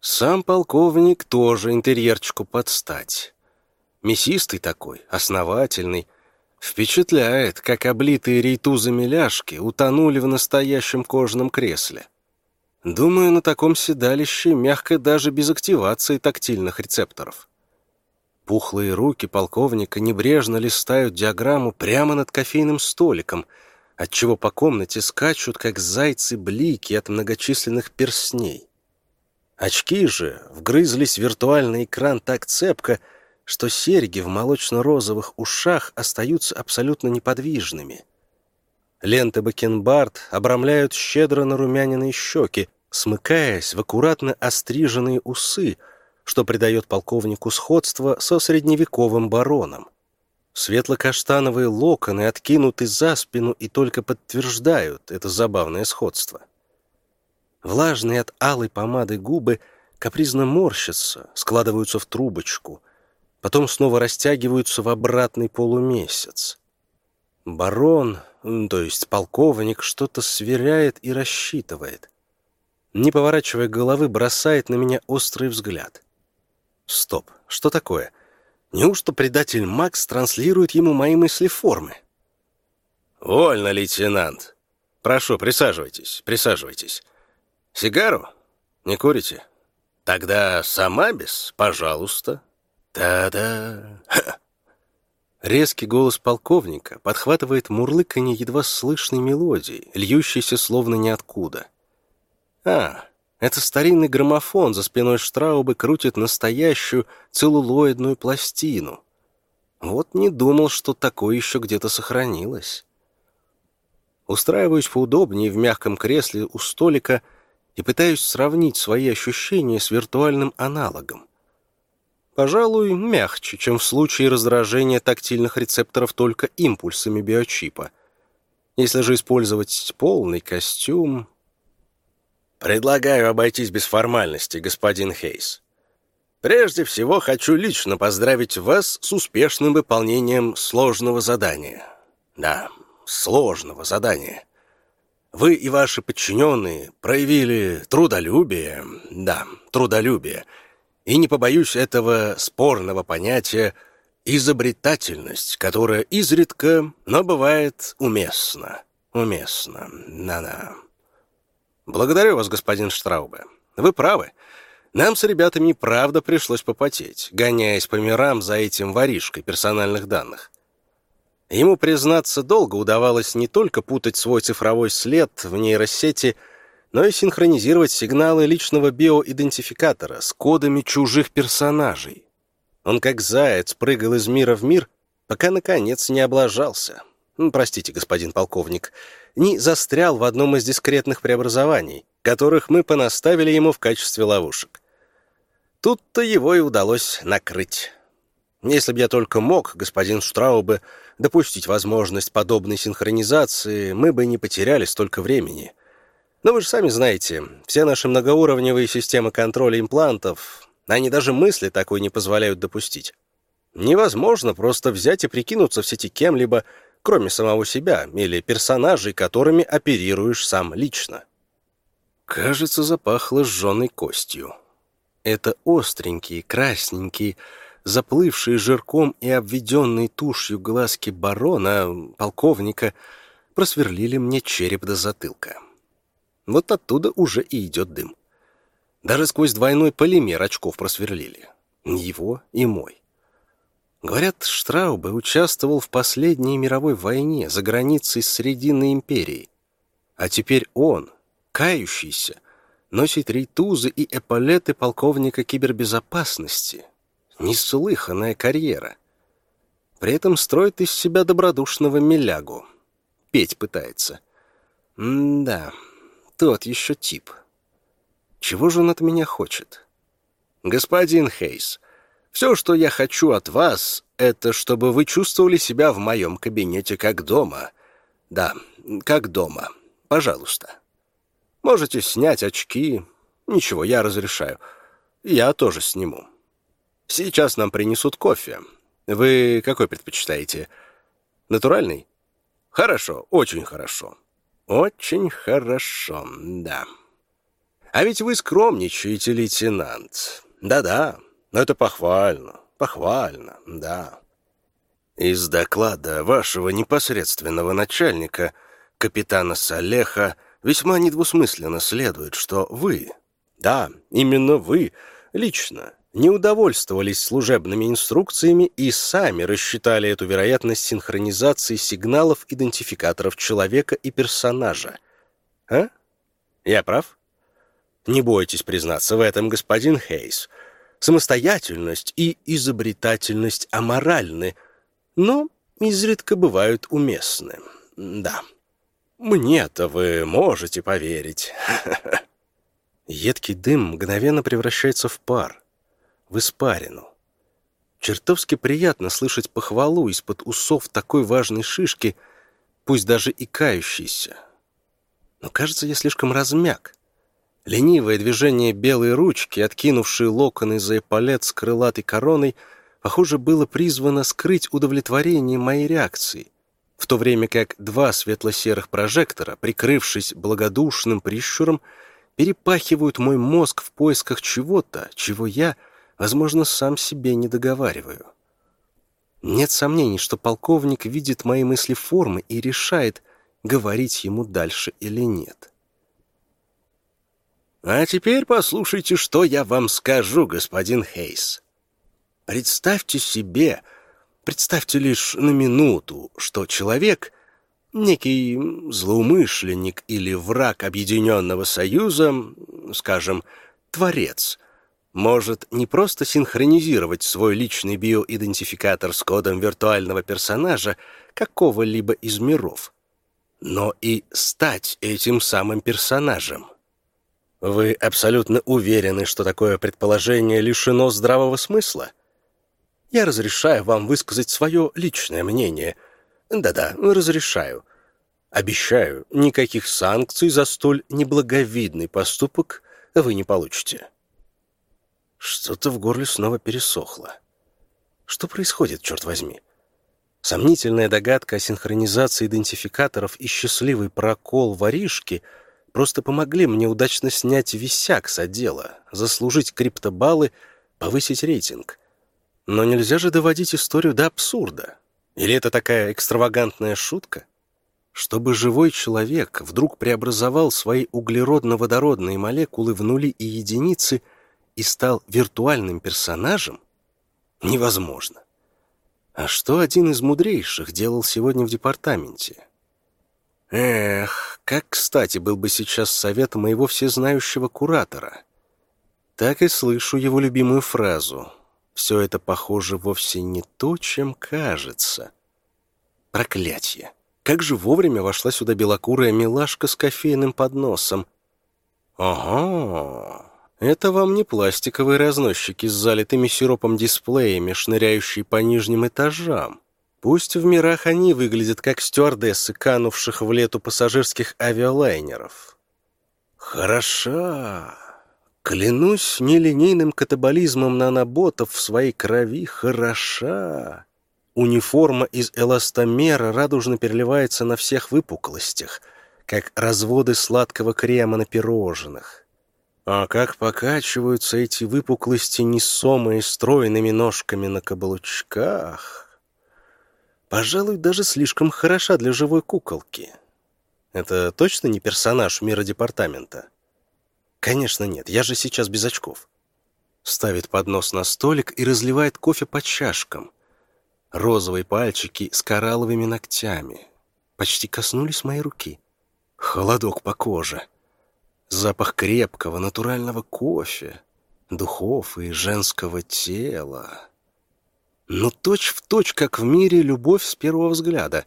Сам полковник тоже интерьерчику подстать. Мясистый такой, основательный, Впечатляет, как облитые рейтузами ляжки утонули в настоящем кожаном кресле. Думаю, на таком седалище мягко даже без активации тактильных рецепторов. Пухлые руки полковника небрежно листают диаграмму прямо над кофейным столиком, отчего по комнате скачут, как зайцы блики от многочисленных перстней. Очки же вгрызлись в виртуальный экран так цепко, что серьги в молочно-розовых ушах остаются абсолютно неподвижными. Ленты бакенбард обрамляют щедро нарумяненные щеки, смыкаясь в аккуратно остриженные усы, что придает полковнику сходство со средневековым бароном. Светло-каштановые локоны откинуты за спину и только подтверждают это забавное сходство. Влажные от алой помады губы капризно морщатся, складываются в трубочку — потом снова растягиваются в обратный полумесяц. Барон, то есть полковник, что-то сверяет и рассчитывает. Не поворачивая головы, бросает на меня острый взгляд. Стоп, что такое? Неужто предатель Макс транслирует ему мои мысли формы? «Вольно, лейтенант. Прошу, присаживайтесь, присаживайтесь. Сигару? Не курите? Тогда сама без, пожалуйста». «Та-да!» [LAUGHS] Резкий голос полковника подхватывает мурлыканье едва слышной мелодии, льющейся словно ниоткуда. «А, это старинный граммофон за спиной Штраубы крутит настоящую целлулоидную пластину. Вот не думал, что такое еще где-то сохранилось». Устраиваюсь поудобнее в мягком кресле у столика и пытаюсь сравнить свои ощущения с виртуальным аналогом. Пожалуй, мягче, чем в случае раздражения тактильных рецепторов только импульсами биочипа. Если же использовать полный костюм... Предлагаю обойтись без формальностей, господин Хейс. Прежде всего, хочу лично поздравить вас с успешным выполнением сложного задания. Да, сложного задания. Вы и ваши подчиненные проявили трудолюбие, да, трудолюбие, и не побоюсь этого спорного понятия изобретательность, которая изредка, но бывает уместна. Уместно. Да-да. Благодарю вас, господин Штраубе. Вы правы. Нам с ребятами правда пришлось попотеть, гоняясь по мирам за этим воришкой персональных данных. Ему, признаться, долго удавалось не только путать свой цифровой след в нейросети, но и синхронизировать сигналы личного биоидентификатора с кодами чужих персонажей. Он как заяц прыгал из мира в мир, пока, наконец, не облажался. Простите, господин полковник, не застрял в одном из дискретных преобразований, которых мы понаставили ему в качестве ловушек. Тут-то его и удалось накрыть. Если бы я только мог, господин Штраубе, допустить возможность подобной синхронизации, мы бы не потеряли столько времени. Но вы же сами знаете, все наши многоуровневые системы контроля имплантов, они даже мысли такой не позволяют допустить. Невозможно просто взять и прикинуться в сети кем-либо, кроме самого себя или персонажей, которыми оперируешь сам лично. Кажется, запахло сжженной костью. Это остренькие, красненькие, заплывшие жирком и обведенные тушью глазки барона, полковника, просверлили мне череп до затылка. Вот оттуда уже и идет дым. Даже сквозь двойной полимер очков просверлили. Его и мой. Говорят, Штраубе участвовал в последней мировой войне за границей Срединной империи. А теперь он, кающийся, носит рейтузы и эполеты полковника кибербезопасности. Неслыханная карьера. При этом строит из себя добродушного милягу. Петь пытается. М-да, тот еще тип. Чего же он от меня хочет? Господин Хейс, все, что я хочу от вас, это чтобы вы чувствовали себя в моем кабинете как дома. Да, как дома. Пожалуйста. Можете снять очки. Ничего, я разрешаю. Я тоже сниму. Сейчас нам принесут кофе. Вы какой предпочитаете? Натуральный? Хорошо, очень хорошо. Очень хорошо, да. А ведь вы скромничаете, лейтенант. Да-да, это похвально, похвально, да. Из доклада вашего непосредственного начальника, капитана Салеха, весьма недвусмысленно следует, что вы, да, именно вы, лично, не удовольствовались служебными инструкциями и сами рассчитали эту вероятность синхронизации сигналов идентификаторов человека и персонажа. А? Я прав? Не бойтесь признаться в этом, господин Хейс. Самостоятельность и изобретательность аморальны, но изредка бывают уместны. Да. Мне-то вы можете поверить. [LAUGHS] Едкий дым мгновенно превращается в пар, в испарину. Чертовски приятно слышать похвалу из-под усов такой важной шишки, пусть даже и кающейся. Но кажется, я слишком размяк. Ленивое движение белой ручки, откинувшей локоны за эполет с крылатой короной, похоже, было призвано скрыть удовлетворение моей реакции, в то время как два светло-серых прожектора, прикрывшись благодушным прищуром, перепахивают мой мозг в поисках чего-то, чего я, возможно, сам себе не договариваю. Нет сомнений, что полковник видит мои мысли формы и решает, говорить ему дальше или нет. А теперь послушайте, что я вам скажу, господин Хейс. Представьте себе, представьте лишь на минуту, что человек, некий злоумышленник или враг Объединенного Союза, скажем, творец, может не просто синхронизировать свой личный биоидентификатор с кодом виртуального персонажа какого-либо из миров, но и стать этим самым персонажем. Вы абсолютно уверены, что такое предположение лишено здравого смысла? Я разрешаю вам высказать свое личное мнение. Да-да, разрешаю. Обещаю, никаких санкций за столь неблаговидный поступок вы не получите. Что-то в горле снова пересохло. Что происходит, черт возьми? Сомнительная догадка о синхронизации идентификаторов и счастливый прокол воришки просто помогли мне удачно снять висяк с отдела, заслужить криптобаллы, повысить рейтинг. Но нельзя же доводить историю до абсурда. Или это такая экстравагантная шутка? Чтобы живой человек вдруг преобразовал свои углеродно-водородные молекулы в нули и единицы и стал виртуальным персонажем? Невозможно. А что один из мудрейших делал сегодня в департаменте? Эх, как кстати был бы сейчас совет моего всезнающего куратора. Так и слышу его любимую фразу. Все это похоже вовсе не то, чем кажется. Проклятье! Как же вовремя вошла сюда белокурая милашка с кофейным подносом. Ага, это вам не пластиковые разносчики с залитыми сиропом дисплеями, шныряющие по нижним этажам. Пусть в мирах они выглядят как стюардессы, канувших в лету пассажирских авиалайнеров. Хороша. Клянусь нелинейным катаболизмом наноботов в своей крови хороша. Униформа из эластомера радужно переливается на всех выпуклостях, как разводы сладкого крема на пирожных. А как покачиваются эти выпуклости несомые стройными ножками на каблучках. Пожалуй, даже слишком хороша для живой куколки. Это точно не персонаж мира департамента? Конечно нет, я же сейчас без очков. Ставит поднос на столик и разливает кофе по чашкам. Розовые пальчики с коралловыми ногтями. Почти коснулись моей руки. Холодок по коже. Запах крепкого, натурального кофе, духов и женского тела. Ну, точь в точь, как в мире любовь с первого взгляда.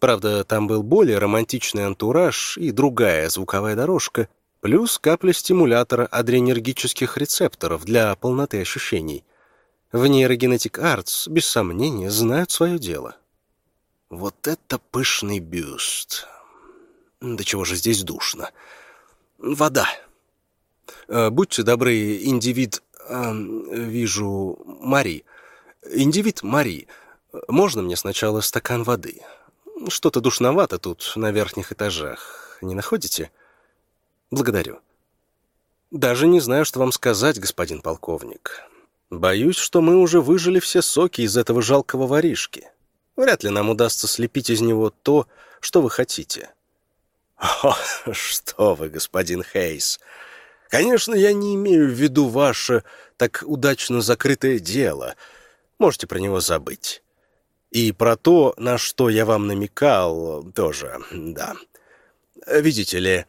Правда, там был более романтичный антураж и другая звуковая дорожка, плюс капля стимулятора адренергических рецепторов для полноты ощущений. В нейрогенетик Arts, без сомнения, знают свое дело. Вот это пышный бюст. Да чего же здесь душно. Вода. Э, будьте добры, индивид... Э, вижу, Мари. Индивид Мари. Можно мне сначала стакан воды? Что-то душновато тут, на верхних этажах. Не находите? Благодарю. Даже не знаю, что вам сказать, господин полковник. Боюсь, что мы уже выжили все соки из этого жалкого воришки. Вряд ли нам удастся слепить из него то, что вы хотите. О, [LAUGHS] что вы, господин Хейс. Конечно, я не имею в виду ваше так удачно закрытое дело. Можете про него забыть. И про то, на что я вам намекал, тоже, да. Видите ли,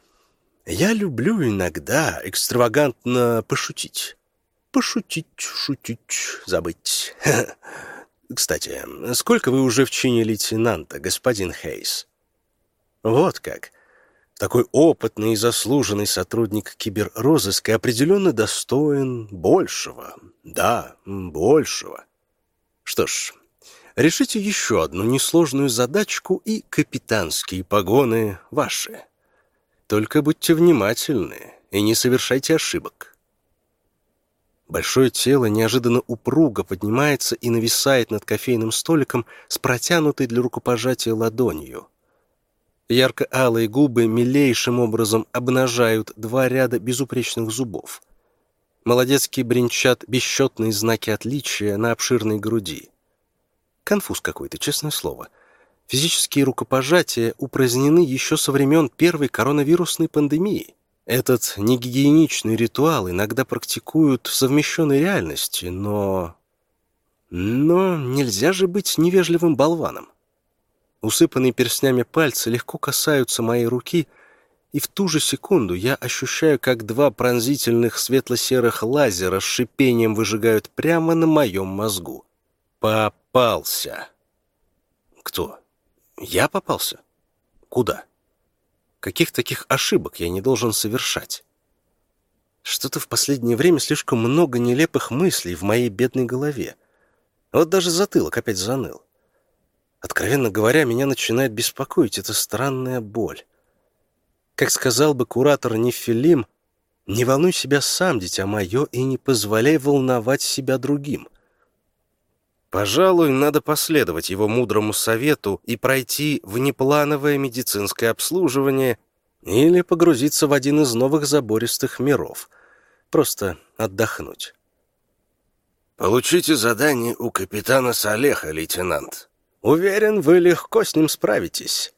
я люблю иногда экстравагантно пошутить. Пошутить, шутить, забыть. [LAUGHS] Кстати, сколько вы уже в чине лейтенанта, господин Хейс? Вот как. Такой опытный и заслуженный сотрудник киберрозыска определенно достоин большего. Да, большего. Что ж, решите еще одну несложную задачку, и капитанские погоны ваши. Только будьте внимательны и не совершайте ошибок. Большое тело неожиданно упруго поднимается и нависает над кофейным столиком с протянутой для рукопожатия ладонью. Ярко-алые губы милейшим образом обнажают два ряда безупречных зубов. Молодецкие бренчат бесчетные знаки отличия на обширной груди. Конфуз какой-то, честное слово. Физические рукопожатия упразднены еще со времен первой коронавирусной пандемии. Этот негигиеничный ритуал иногда практикуют в совмещенной реальности, но... Но нельзя же быть невежливым болваном. Усыпанные перстнями пальцы легко касаются моей руки, и в ту же секунду я ощущаю, как два пронзительных светло-серых лазера с шипением выжигают прямо на моем мозгу. Попался. Кто? Я попался? Куда? Каких таких ошибок я не должен совершать? Что-то в последнее время слишком много нелепых мыслей в моей бедной голове. Вот даже затылок опять заныл. Откровенно говоря, меня начинает беспокоить эта странная боль. Как сказал бы куратор Нефилим, не волнуй себя сам, дитя мое, и не позволяй волновать себя другим. Пожалуй, надо последовать его мудрому совету и пройти внеплановое медицинское обслуживание или погрузиться в один из новых забористых миров. Просто отдохнуть.
«Получите задание у капитана Салеха, лейтенант».
«Уверен, вы легко с ним справитесь.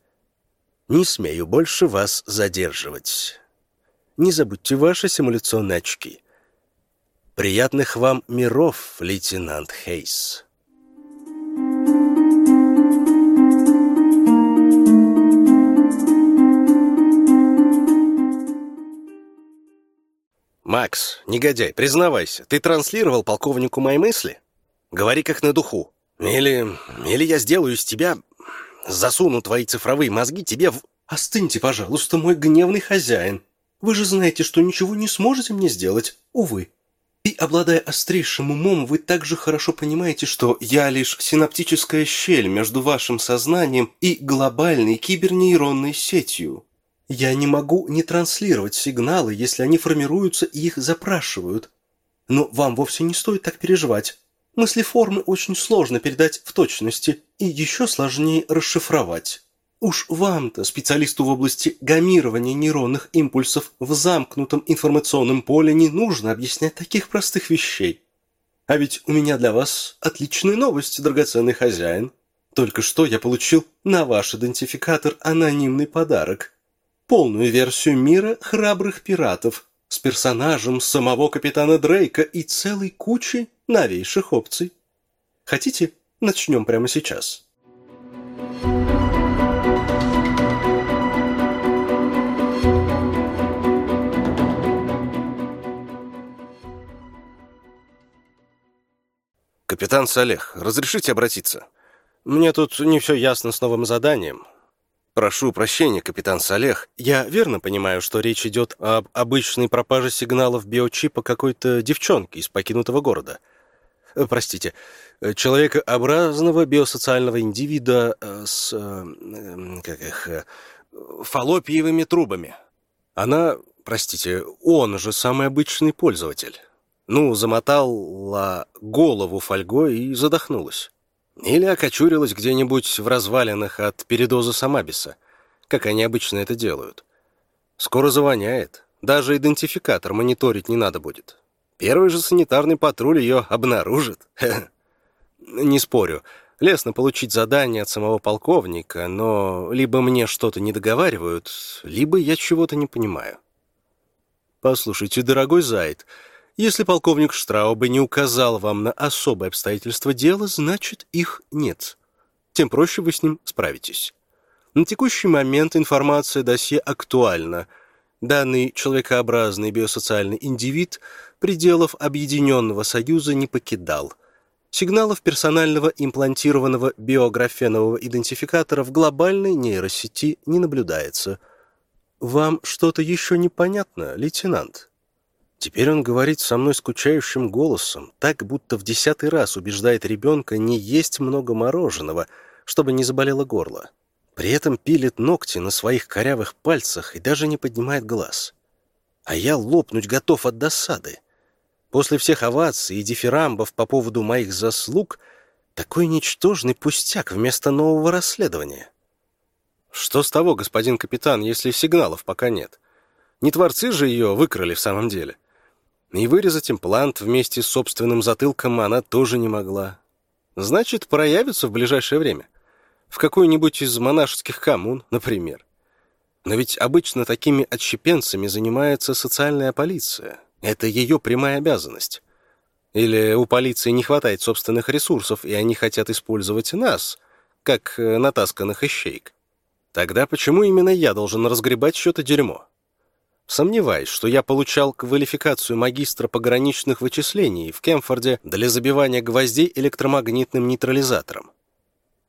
Не смею больше вас задерживать. Не забудьте ваши симуляционные очки. Приятных вам миров, лейтенант Хейс». «Макс, негодяй, признавайся, ты транслировал полковнику мои мысли? Говори как на духу. Или... или я сделаю из тебя... засуну твои цифровые мозги тебе в...» «Остыньте, пожалуйста, мой гневный хозяин. Вы же знаете, что ничего не сможете мне сделать, увы. И, обладая острейшим умом, вы также хорошо понимаете, что я лишь синаптическая щель между вашим сознанием и глобальной кибернейронной сетью. Я не могу не транслировать сигналы, если они формируются и их запрашивают. Но вам вовсе не стоит так переживать. Мысли формы очень сложно передать в точности и еще сложнее расшифровать. Уж вам-то, специалисту в области гамирования нейронных импульсов в замкнутом информационном поле, не нужно объяснять таких простых вещей. А ведь у меня для вас отличные новости, драгоценный хозяин. Только что я получил на ваш идентификатор анонимный подарок полную версию мира храбрых пиратов с персонажем самого капитана Дрейка и целой кучей новейших опций. Хотите, начнем прямо сейчас? «Капитан Салех, разрешите обратиться? Мне тут не все ясно с новым заданием. «Прошу прощения, капитан Салех. Я верно понимаю, что речь идет об обычной пропаже сигналов биочипа какой-то девчонки из покинутого города. Э, простите, э, человекообразного биосоциального индивида э, с... как их... фаллопиевыми трубами. Она, простите, он же самый обычный пользователь. Ну, замотала голову фольгой и задохнулась. Или окочурилась где-нибудь в развалинах от передоза самабиса, как они обычно это делают. Скоро завоняет. Даже идентификатор мониторить не надо будет. Первый же санитарный патруль ее обнаружит. [LAUGHS] Не спорю, лестно получить задание от самого полковника, но либо мне что-то не договаривают, либо я чего-то не понимаю. Послушайте, дорогой Зайд, если полковник Штрауба не указал вам на особые обстоятельства дела, значит, их нет. Тем проще вы с ним справитесь. На текущий момент информация досье актуальна. Данный человекообразный биосоциальный индивид пределов Объединенного Союза не покидал. Сигналов персонального имплантированного биографенового идентификатора в глобальной нейросети не наблюдается. Вам что-то еще непонятно, лейтенант? Теперь он говорит со мной скучающим голосом, так будто в десятый раз убеждает ребенка не есть много мороженого, чтобы не заболело горло. При этом пилит ногти на своих корявых пальцах и даже не поднимает глаз. А я лопнуть готов от досады. После всех оваций и дифирамбов по поводу моих заслуг такой ничтожный пустяк вместо нового расследования. Что с того, господин капитан, если сигналов пока нет? Не творцы же ее выкрали в самом деле. И вырезать имплант вместе с собственным затылком она тоже не могла. Значит, проявится в ближайшее время. В какой-нибудь из монашеских коммун, например. Но ведь обычно такими отщепенцами занимается социальная полиция. Это ее прямая обязанность. Или у полиции не хватает собственных ресурсов, и они хотят использовать нас, как э, натасканных ищейк. Тогда почему именно я должен разгребать что-то дерьмо? Сомневаюсь, что я получал квалификацию магистра пограничных вычислений в Кемфорде для забивания гвоздей электромагнитным нейтрализатором.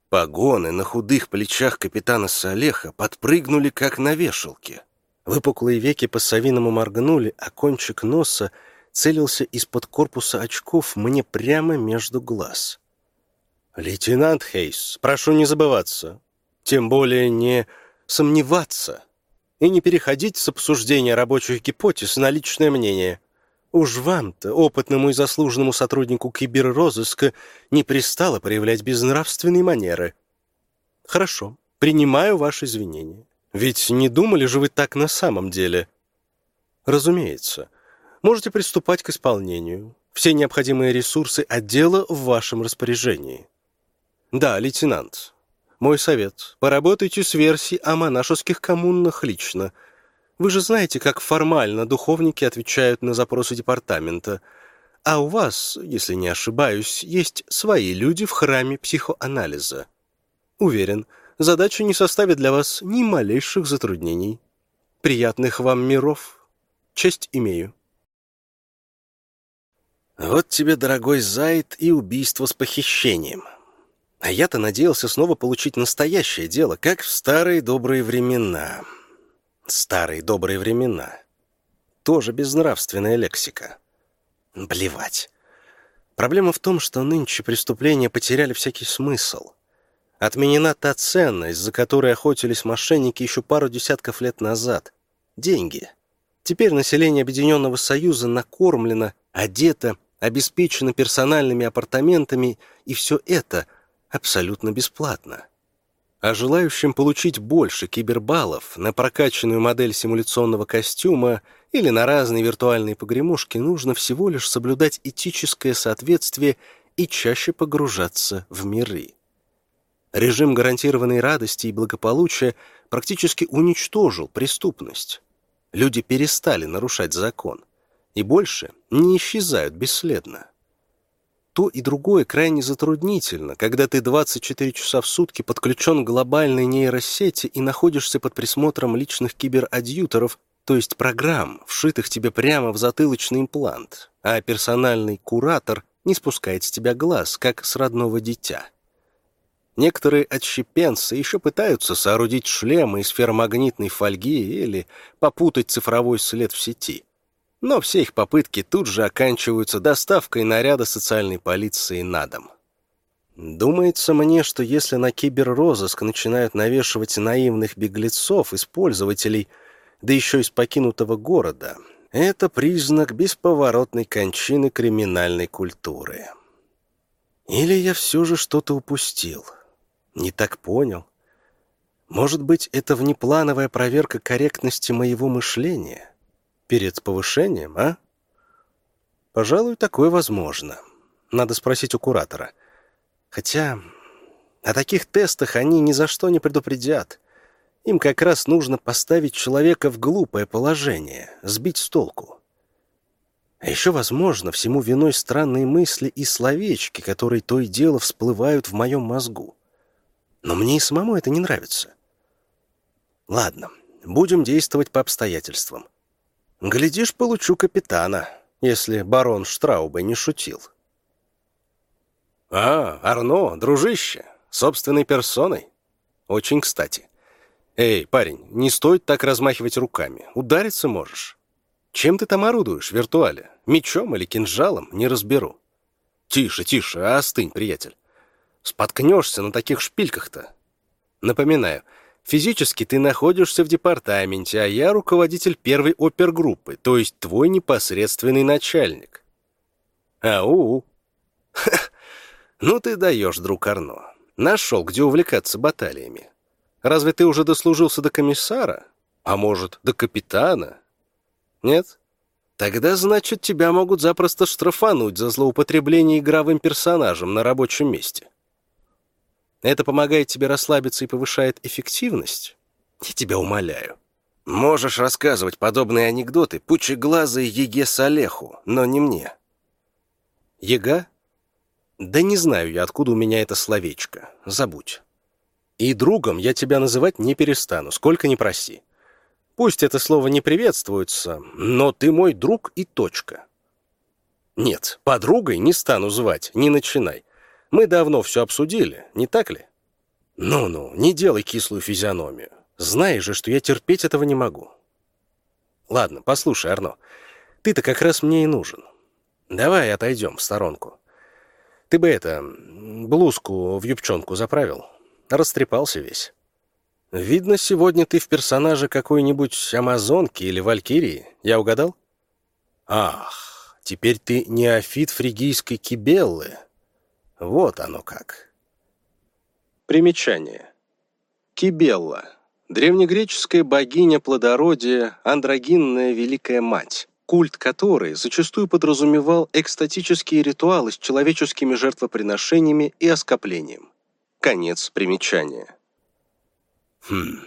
Погоны на худых плечах капитана Салеха подпрыгнули, как на вешалке. Выпуклые веки по-совиному моргнули, а кончик носа целился из-под корпуса очков мне прямо между глаз. «Лейтенант Хейс, прошу не забываться, тем более не сомневаться» и не переходить с обсуждения рабочих гипотез на личное мнение. Уж вам-то, опытному и заслуженному сотруднику киберрозыска, не пристало проявлять безнравственные манеры. Хорошо, принимаю ваши извинения. Ведь не думали же вы так на самом деле? Разумеется. Можете приступать к исполнению. Все необходимые ресурсы отдела в вашем распоряжении. Да, лейтенант. Мой совет. Поработайте с версией о монашеских коммунах лично – вы же знаете, как формально духовники отвечают на запросы департамента. А у вас, если не ошибаюсь, есть свои люди в храме психоанализа. Уверен, задача не составит для вас ни малейших затруднений. Приятных вам миров. Честь имею. Вот тебе, дорогой Зайд, и убийство с похищением. А я-то надеялся снова получить настоящее дело, как в старые добрые времена. Старые добрые времена. Тоже безнравственная лексика. Блевать. Проблема в том, что нынче преступления потеряли всякий смысл. Отменена та ценность, за которой охотились мошенники еще пару десятков лет назад. Деньги. Теперь население Объединенного Союза накормлено, одето, обеспечено персональными апартаментами, и все это абсолютно бесплатно а желающим получить больше кибербаллов на прокачанную модель симуляционного костюма или на разные виртуальные погремушки нужно всего лишь соблюдать этическое соответствие и чаще погружаться в миры. Режим гарантированной радости и благополучия практически уничтожил преступность. Люди перестали нарушать закон и больше не исчезают бесследно то и другое крайне затруднительно, когда ты 24 часа в сутки подключен к глобальной нейросети и находишься под присмотром личных киберадъюторов, то есть программ, вшитых тебе прямо в затылочный имплант, а персональный куратор не спускает с тебя глаз, как с родного дитя. Некоторые отщепенцы еще пытаются соорудить шлемы из ферромагнитной фольги или попутать цифровой след в сети. Но все их попытки тут же оканчиваются доставкой наряда социальной полиции на дом. Думается мне, что если на киберрозыск начинают навешивать наивных беглецов, использователей, да еще из покинутого города, это признак бесповоротной кончины криминальной культуры. Или я все же что-то упустил? Не так понял? Может быть, это внеплановая проверка корректности моего мышления? Перед повышением, а? Пожалуй, такое возможно. Надо спросить у куратора. Хотя о таких тестах они ни за что не предупредят. Им как раз нужно поставить человека в глупое положение, сбить с толку. А еще, возможно, всему виной странные мысли и словечки, которые то и дело всплывают в моем мозгу. Но мне и самому это не нравится. Ладно, будем действовать по обстоятельствам. Глядишь, получу капитана, если барон Штраубе не шутил. А, Арно, дружище, собственной персоной. Очень кстати. Эй, парень, не стоит так размахивать руками. Удариться можешь. Чем ты там орудуешь в виртуале? Мечом или кинжалом? Не разберу. Тише, тише, остынь, приятель. Споткнешься на таких шпильках-то. Напоминаю, Физически ты находишься в департаменте, а я руководитель первой опергруппы, то есть твой непосредственный начальник. Ау! [LAUGHS] Ну ты даешь, друг Арно. Нашел, где увлекаться баталиями. Разве ты уже дослужился до комиссара? А может, до капитана? Нет? Тогда, значит, тебя могут запросто штрафануть за злоупотребление игровым персонажем на рабочем месте. Это помогает тебе расслабиться и повышает эффективность? Я тебя умоляю. Можешь рассказывать подобные анекдоты пучеглазой Еге Салеху, но не мне. Ега? Да не знаю я, откуда у меня это словечко. Забудь. И другом я тебя называть не перестану, сколько ни проси. Пусть это слово не приветствуется, но ты мой друг и точка. Нет, подругой не стану звать, не начинай. Мы давно все обсудили, не так ли? Ну-ну, не делай кислую физиономию. Знаешь же, что я терпеть этого не могу. Ладно, послушай, Арно, ты-то как раз мне и нужен. Давай отойдем в сторонку. Ты бы это, блузку в юбчонку заправил. Растрепался весь. Видно, сегодня ты в персонаже какой-нибудь амазонки или валькирии. Я угадал? Ах, теперь ты неофит фригийской кибеллы. Вот оно как. Примечание. Кибелла. Древнегреческая богиня плодородия, андрогинная Великая Мать, культ которой зачастую подразумевал экстатические ритуалы с человеческими жертвоприношениями и оскоплением. Конец примечания. Хм.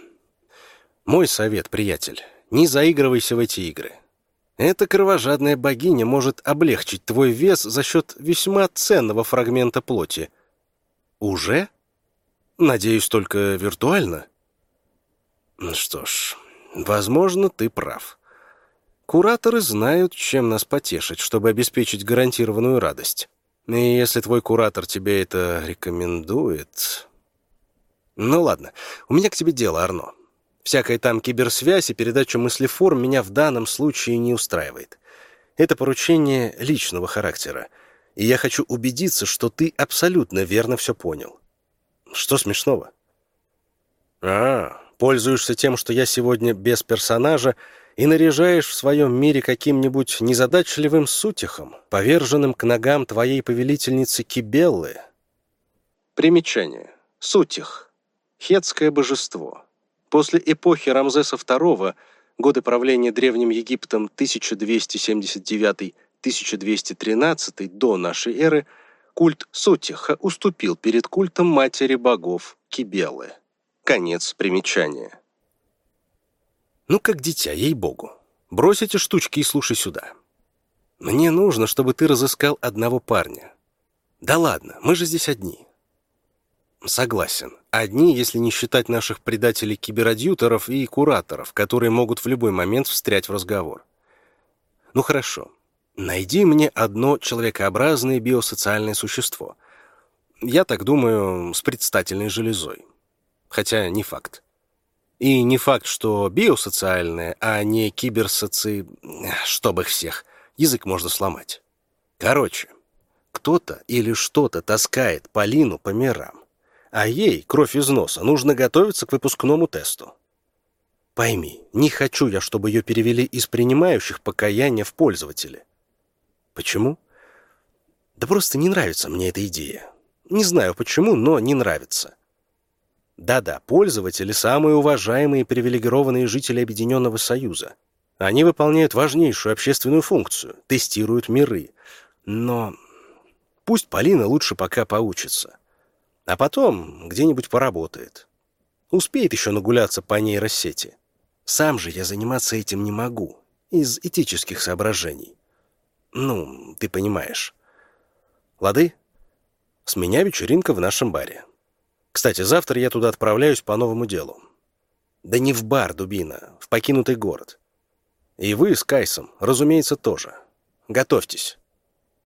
Мой совет, приятель, не заигрывайся в эти игры. Эта кровожадная богиня может облегчить твой вес за счет весьма ценного фрагмента плоти. Уже? Надеюсь, только виртуально? Что ж, возможно, ты прав. Кураторы знают, чем нас потешить, чтобы обеспечить гарантированную радость. И если твой куратор тебе это рекомендует... Ну ладно, у меня к тебе дело, Арно. Всякая там киберсвязь и передача мыслеформ меня в данном случае не устраивает. Это поручение личного характера, и я хочу убедиться, что ты абсолютно верно все понял. Что смешного? А, пользуешься тем, что я сегодня без персонажа, и наряжаешь в своем мире каким-нибудь незадачливым сутихом, поверженным к ногам твоей повелительницы Кибеллы. Примечание. Сутих. Хетское божество. После эпохи Рамзеса II, годы правления Древним Египтом 1279-1213 до нашей эры, культ Сотиха уступил перед культом матери богов Кибелы. Конец примечания. Ну, как дитя, ей-богу. Брось эти штучки и слушай сюда. Мне нужно, чтобы ты разыскал одного парня. Да ладно, мы же здесь одни. Согласен. Одни, если не считать наших предателей-киберадьюторов и кураторов, которые могут в любой момент встрять в разговор. Ну хорошо. Найди мне одно человекообразное биосоциальное существо. Я так думаю, с предстательной железой. Хотя не факт. И не факт, что биосоциальное, а не киберсоци... Чтоб их всех. Язык можно сломать. Короче, кто-то или что-то таскает Полину по мирам. А ей, кровь из носа, нужно готовиться к выпускному тесту. Пойми, не хочу я, чтобы ее перевели из принимающих покаяния в пользователи. Почему? Да просто не нравится мне эта идея. Не знаю почему, но не нравится. Да-да, пользователи – самые уважаемые и привилегированные жители Объединенного Союза. Они выполняют важнейшую общественную функцию – тестируют миры. Но пусть Полина лучше пока поучится. А потом где-нибудь поработает. Успеет еще нагуляться по нейросети. Сам же я заниматься этим не могу. Из этических соображений. Ну, ты понимаешь. Лады? С меня вечеринка в нашем баре. Кстати, завтра я туда отправляюсь по новому делу. Да не в бар, дубина, в покинутый город. И вы с Кайсом, разумеется, тоже. Готовьтесь.